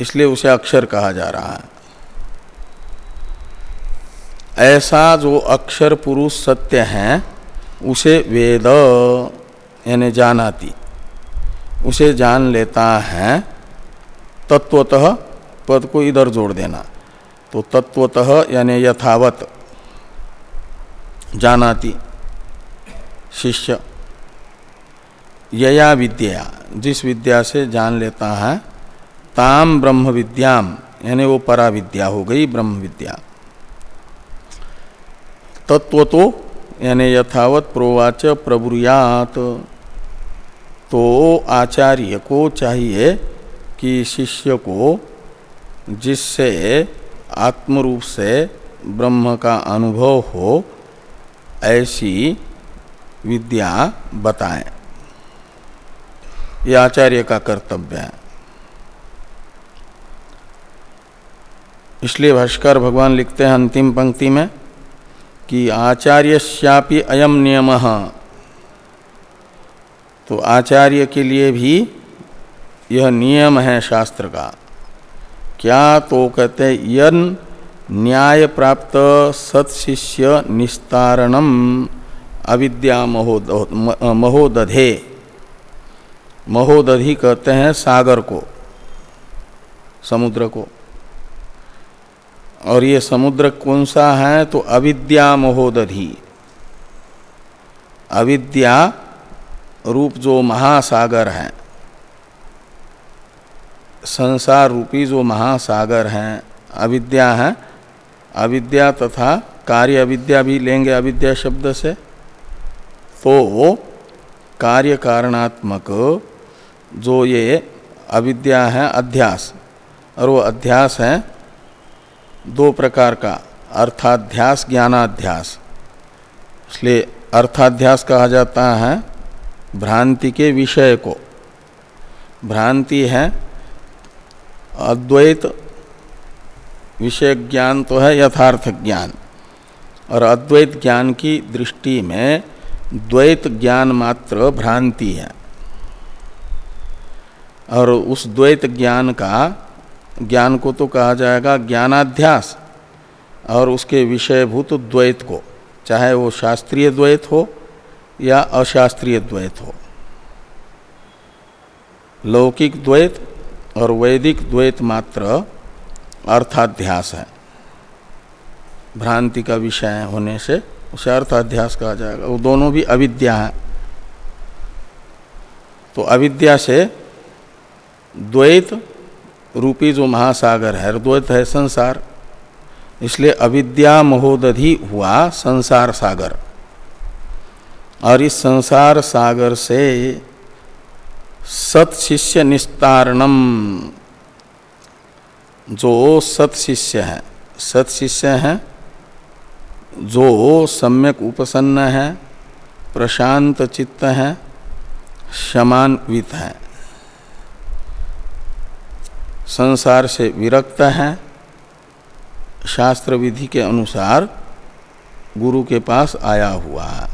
इसलिए उसे अक्षर कहा जा रहा है। ऐसा जो अक्षर पुरुष सत्य है, उसे वेद, यानी जानाती, उसे जान लेता है, तत्वतः पद को इधर जोड़ देना। तो तत्वतः यानी यथावत जानाती शिष्य। यया विद्या जिस विद्या से जान लेता है, ताम ब्रह्म विद्याम यानी वो परा विद्या हो गई ब्रह्म विद्या तत्व तो यानी यथावत प्रोवाच प्रभुरियात तो आचार्य को चाहिए कि शिष्य को, जिससे आत्मरूप से ब्रह्म का अनुभव हो, ऐसी विद्या बताएँ। ये आचार्य का कर्तव्य है। इसलिए भाष्कर भगवान लिखते हैं अंतिम पंक्ति में कि आचार्यश्यापि अयम नियम। तो आचार्य के लिए भी यह नियम है शास्त्र का। क्या तो कहते यन न्याय प्राप्त सत्शिष्य निस्तारणम अविद्या महोदधे। महोदधि कहते हैं सागर को, समुद्र को। और ये समुद्र कौन सा है तो अविद्या महोदधि। अविद्या रूप जो महासागर है। संसार रूपी जो महासागर हैं, अविद्या है, अविद्या तथा कार्य अविद्या भी लेंगे अविद्या शब्द से तो कार्य कारणात्मक जो ये अविद्या है, अध्यास, और वो अध्यास है दो प्रकार का, अर्थाध्यास, ज्ञानाध्यास। इसलिए अर्थाध्यास कहा जाता है, भ्रांति के विषय को। भ्रांति है अद्वैत विषय ज्ञान तो है यथार्थ ज्ञान। और अद्वैत ज्ञान की दृष्टि में द्वैत ज्ञान मात्र भ्रांति है। और उस द्वैत ज्ञान का, ज्ञान को तो कहा जाएगा ज्ञानाध्यास, और उसके विषयभूत द्वैत को, चाहे वो शास्त्रीय द्वैत हो या अशास्त्रीय द्वैत हो। लौकिक द्वैत और वैदिक द्वैत मात्र अर्थाध्यास है। भ्रांति का विषय होने से उसे अर्थाध्यास कहा जाएगा। वो दोनों भी अविद्या है। तो अविद्या से द्वैत रूपी जो महासागर है, द्वैत है संसार। इसलिए अविद्या महोदधि हुआ संसार सागर। और इस संसार सागर से सत शिष्य निस्तारणम जो सत शिष्य है सत शिष्य है, जो सम्यक उपसन्न है, प्रशांत चित्त है, शमानवित है। संसार से विरक्त है शास्त्र विधि के अनुसार गुरु के पास आया हुआ।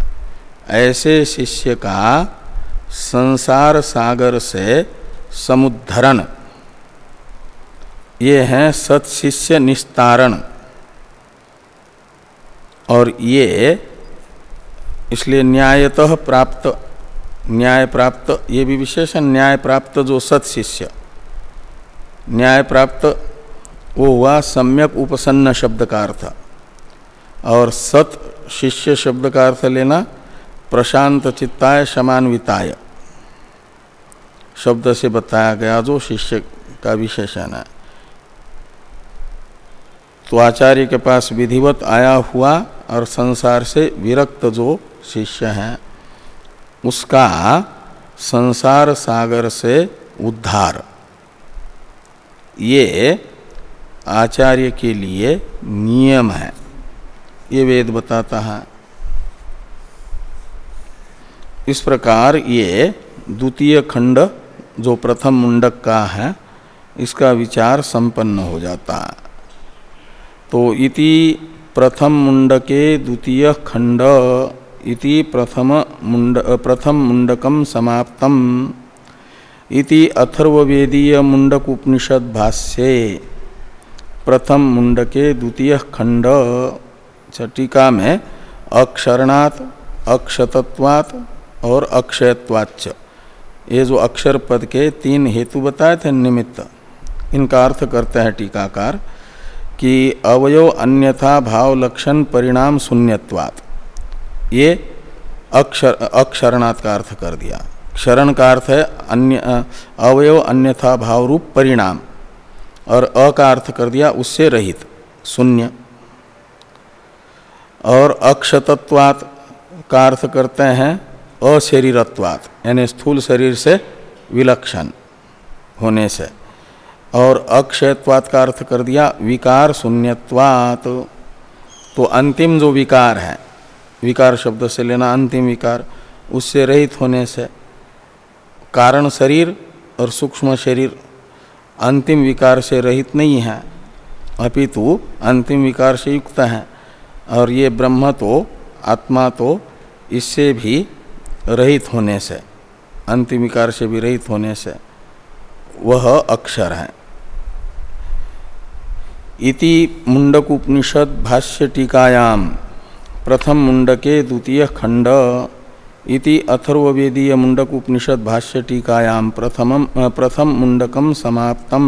ऐसे शिष्य का संसार सागर से समुद्धरण। ये है सत्शिष्य निस्तारण। और ये इसलिए न्यायतः प्राप्त, न्याय प्राप्त, ये भी विशेषण न्याय प्राप्त जो सत्शिष्य न्याय प्राप्त, वो हुआ सम्यक उपसन्न शब्द का अर्थ। और सत शिष्य शब्द का अर्थ लेना प्रशांत चित्ताय समान्विताय शब्द से बताया गया जो शिष्य का विशेषण है। तो आचार्य के पास विधिवत आया हुआ और संसार से विरक्त जो शिष्य है, उसका संसार सागर से उद्धार। ये आचार्य के लिए नियम है। ये वेद बताता है। इस प्रकार ये द्वितीय खंड जो प्रथम मुंडक का है, इसका विचार संपन्न हो जाता। है तो इति प्रथम मुंडके द्वितीय खंड, इति प्रथम मुंड, प्रथम मुंडकम समाप्तम। इति अथर्वेदीय मुंडक उपनिषद भाष्ये, प्रथम मुंडके द्वितीय खंड, चटिका में अक्षरणात्, अक्षतत्वात् और अक्षयत्वाच्च। ये जो अक्षर पद के तीन हेतु बताए थे निमित्त, इनका अर्थ करते हैं टीकाकार कि अवयव अन्यथा भाव लक्षण परिणाम शून्यत्वात्। ये अक्षर, अक्षरणात् का अर्थ कर दिया। क्षरण का अर्थ है अन्य, अवयव अन्यथा भाव रूप परिणाम, और अ का अर्थ कर दिया उससे रहित, शून्य। और अक्षतत्वात् अर्थ करते हैं अशरीरत्वात्, यानी स्थूल शरीर से विलक्षण होने से। और अक्षयत्वात् का अर्थ कर दिया, विकार शून्यत्वात्। तो अंतिम जो विकार है, विकार शब्द से लेना अंतिम विकार, उससे रहित होने से कारण शरीर और सूक्ष्म शरीर अंतिम विकार से रहित नहीं है, अपितु अंतिम विकार से युक्त है। और ये ब्रह्म तो आत्मा तो इससे भी रहित होने से, अंतिम विकार से भी रहित होने से, वह अक्षर है। इति मुंडक उपनिषद भाष्य टीकायाम, प्रथम मुंडके द्वितीय खंड, इति अथर्वेदीय मुंडक उपनिषद भाष्य टीकायाम प्रथम प्रथम मुंडकम समाप्तम।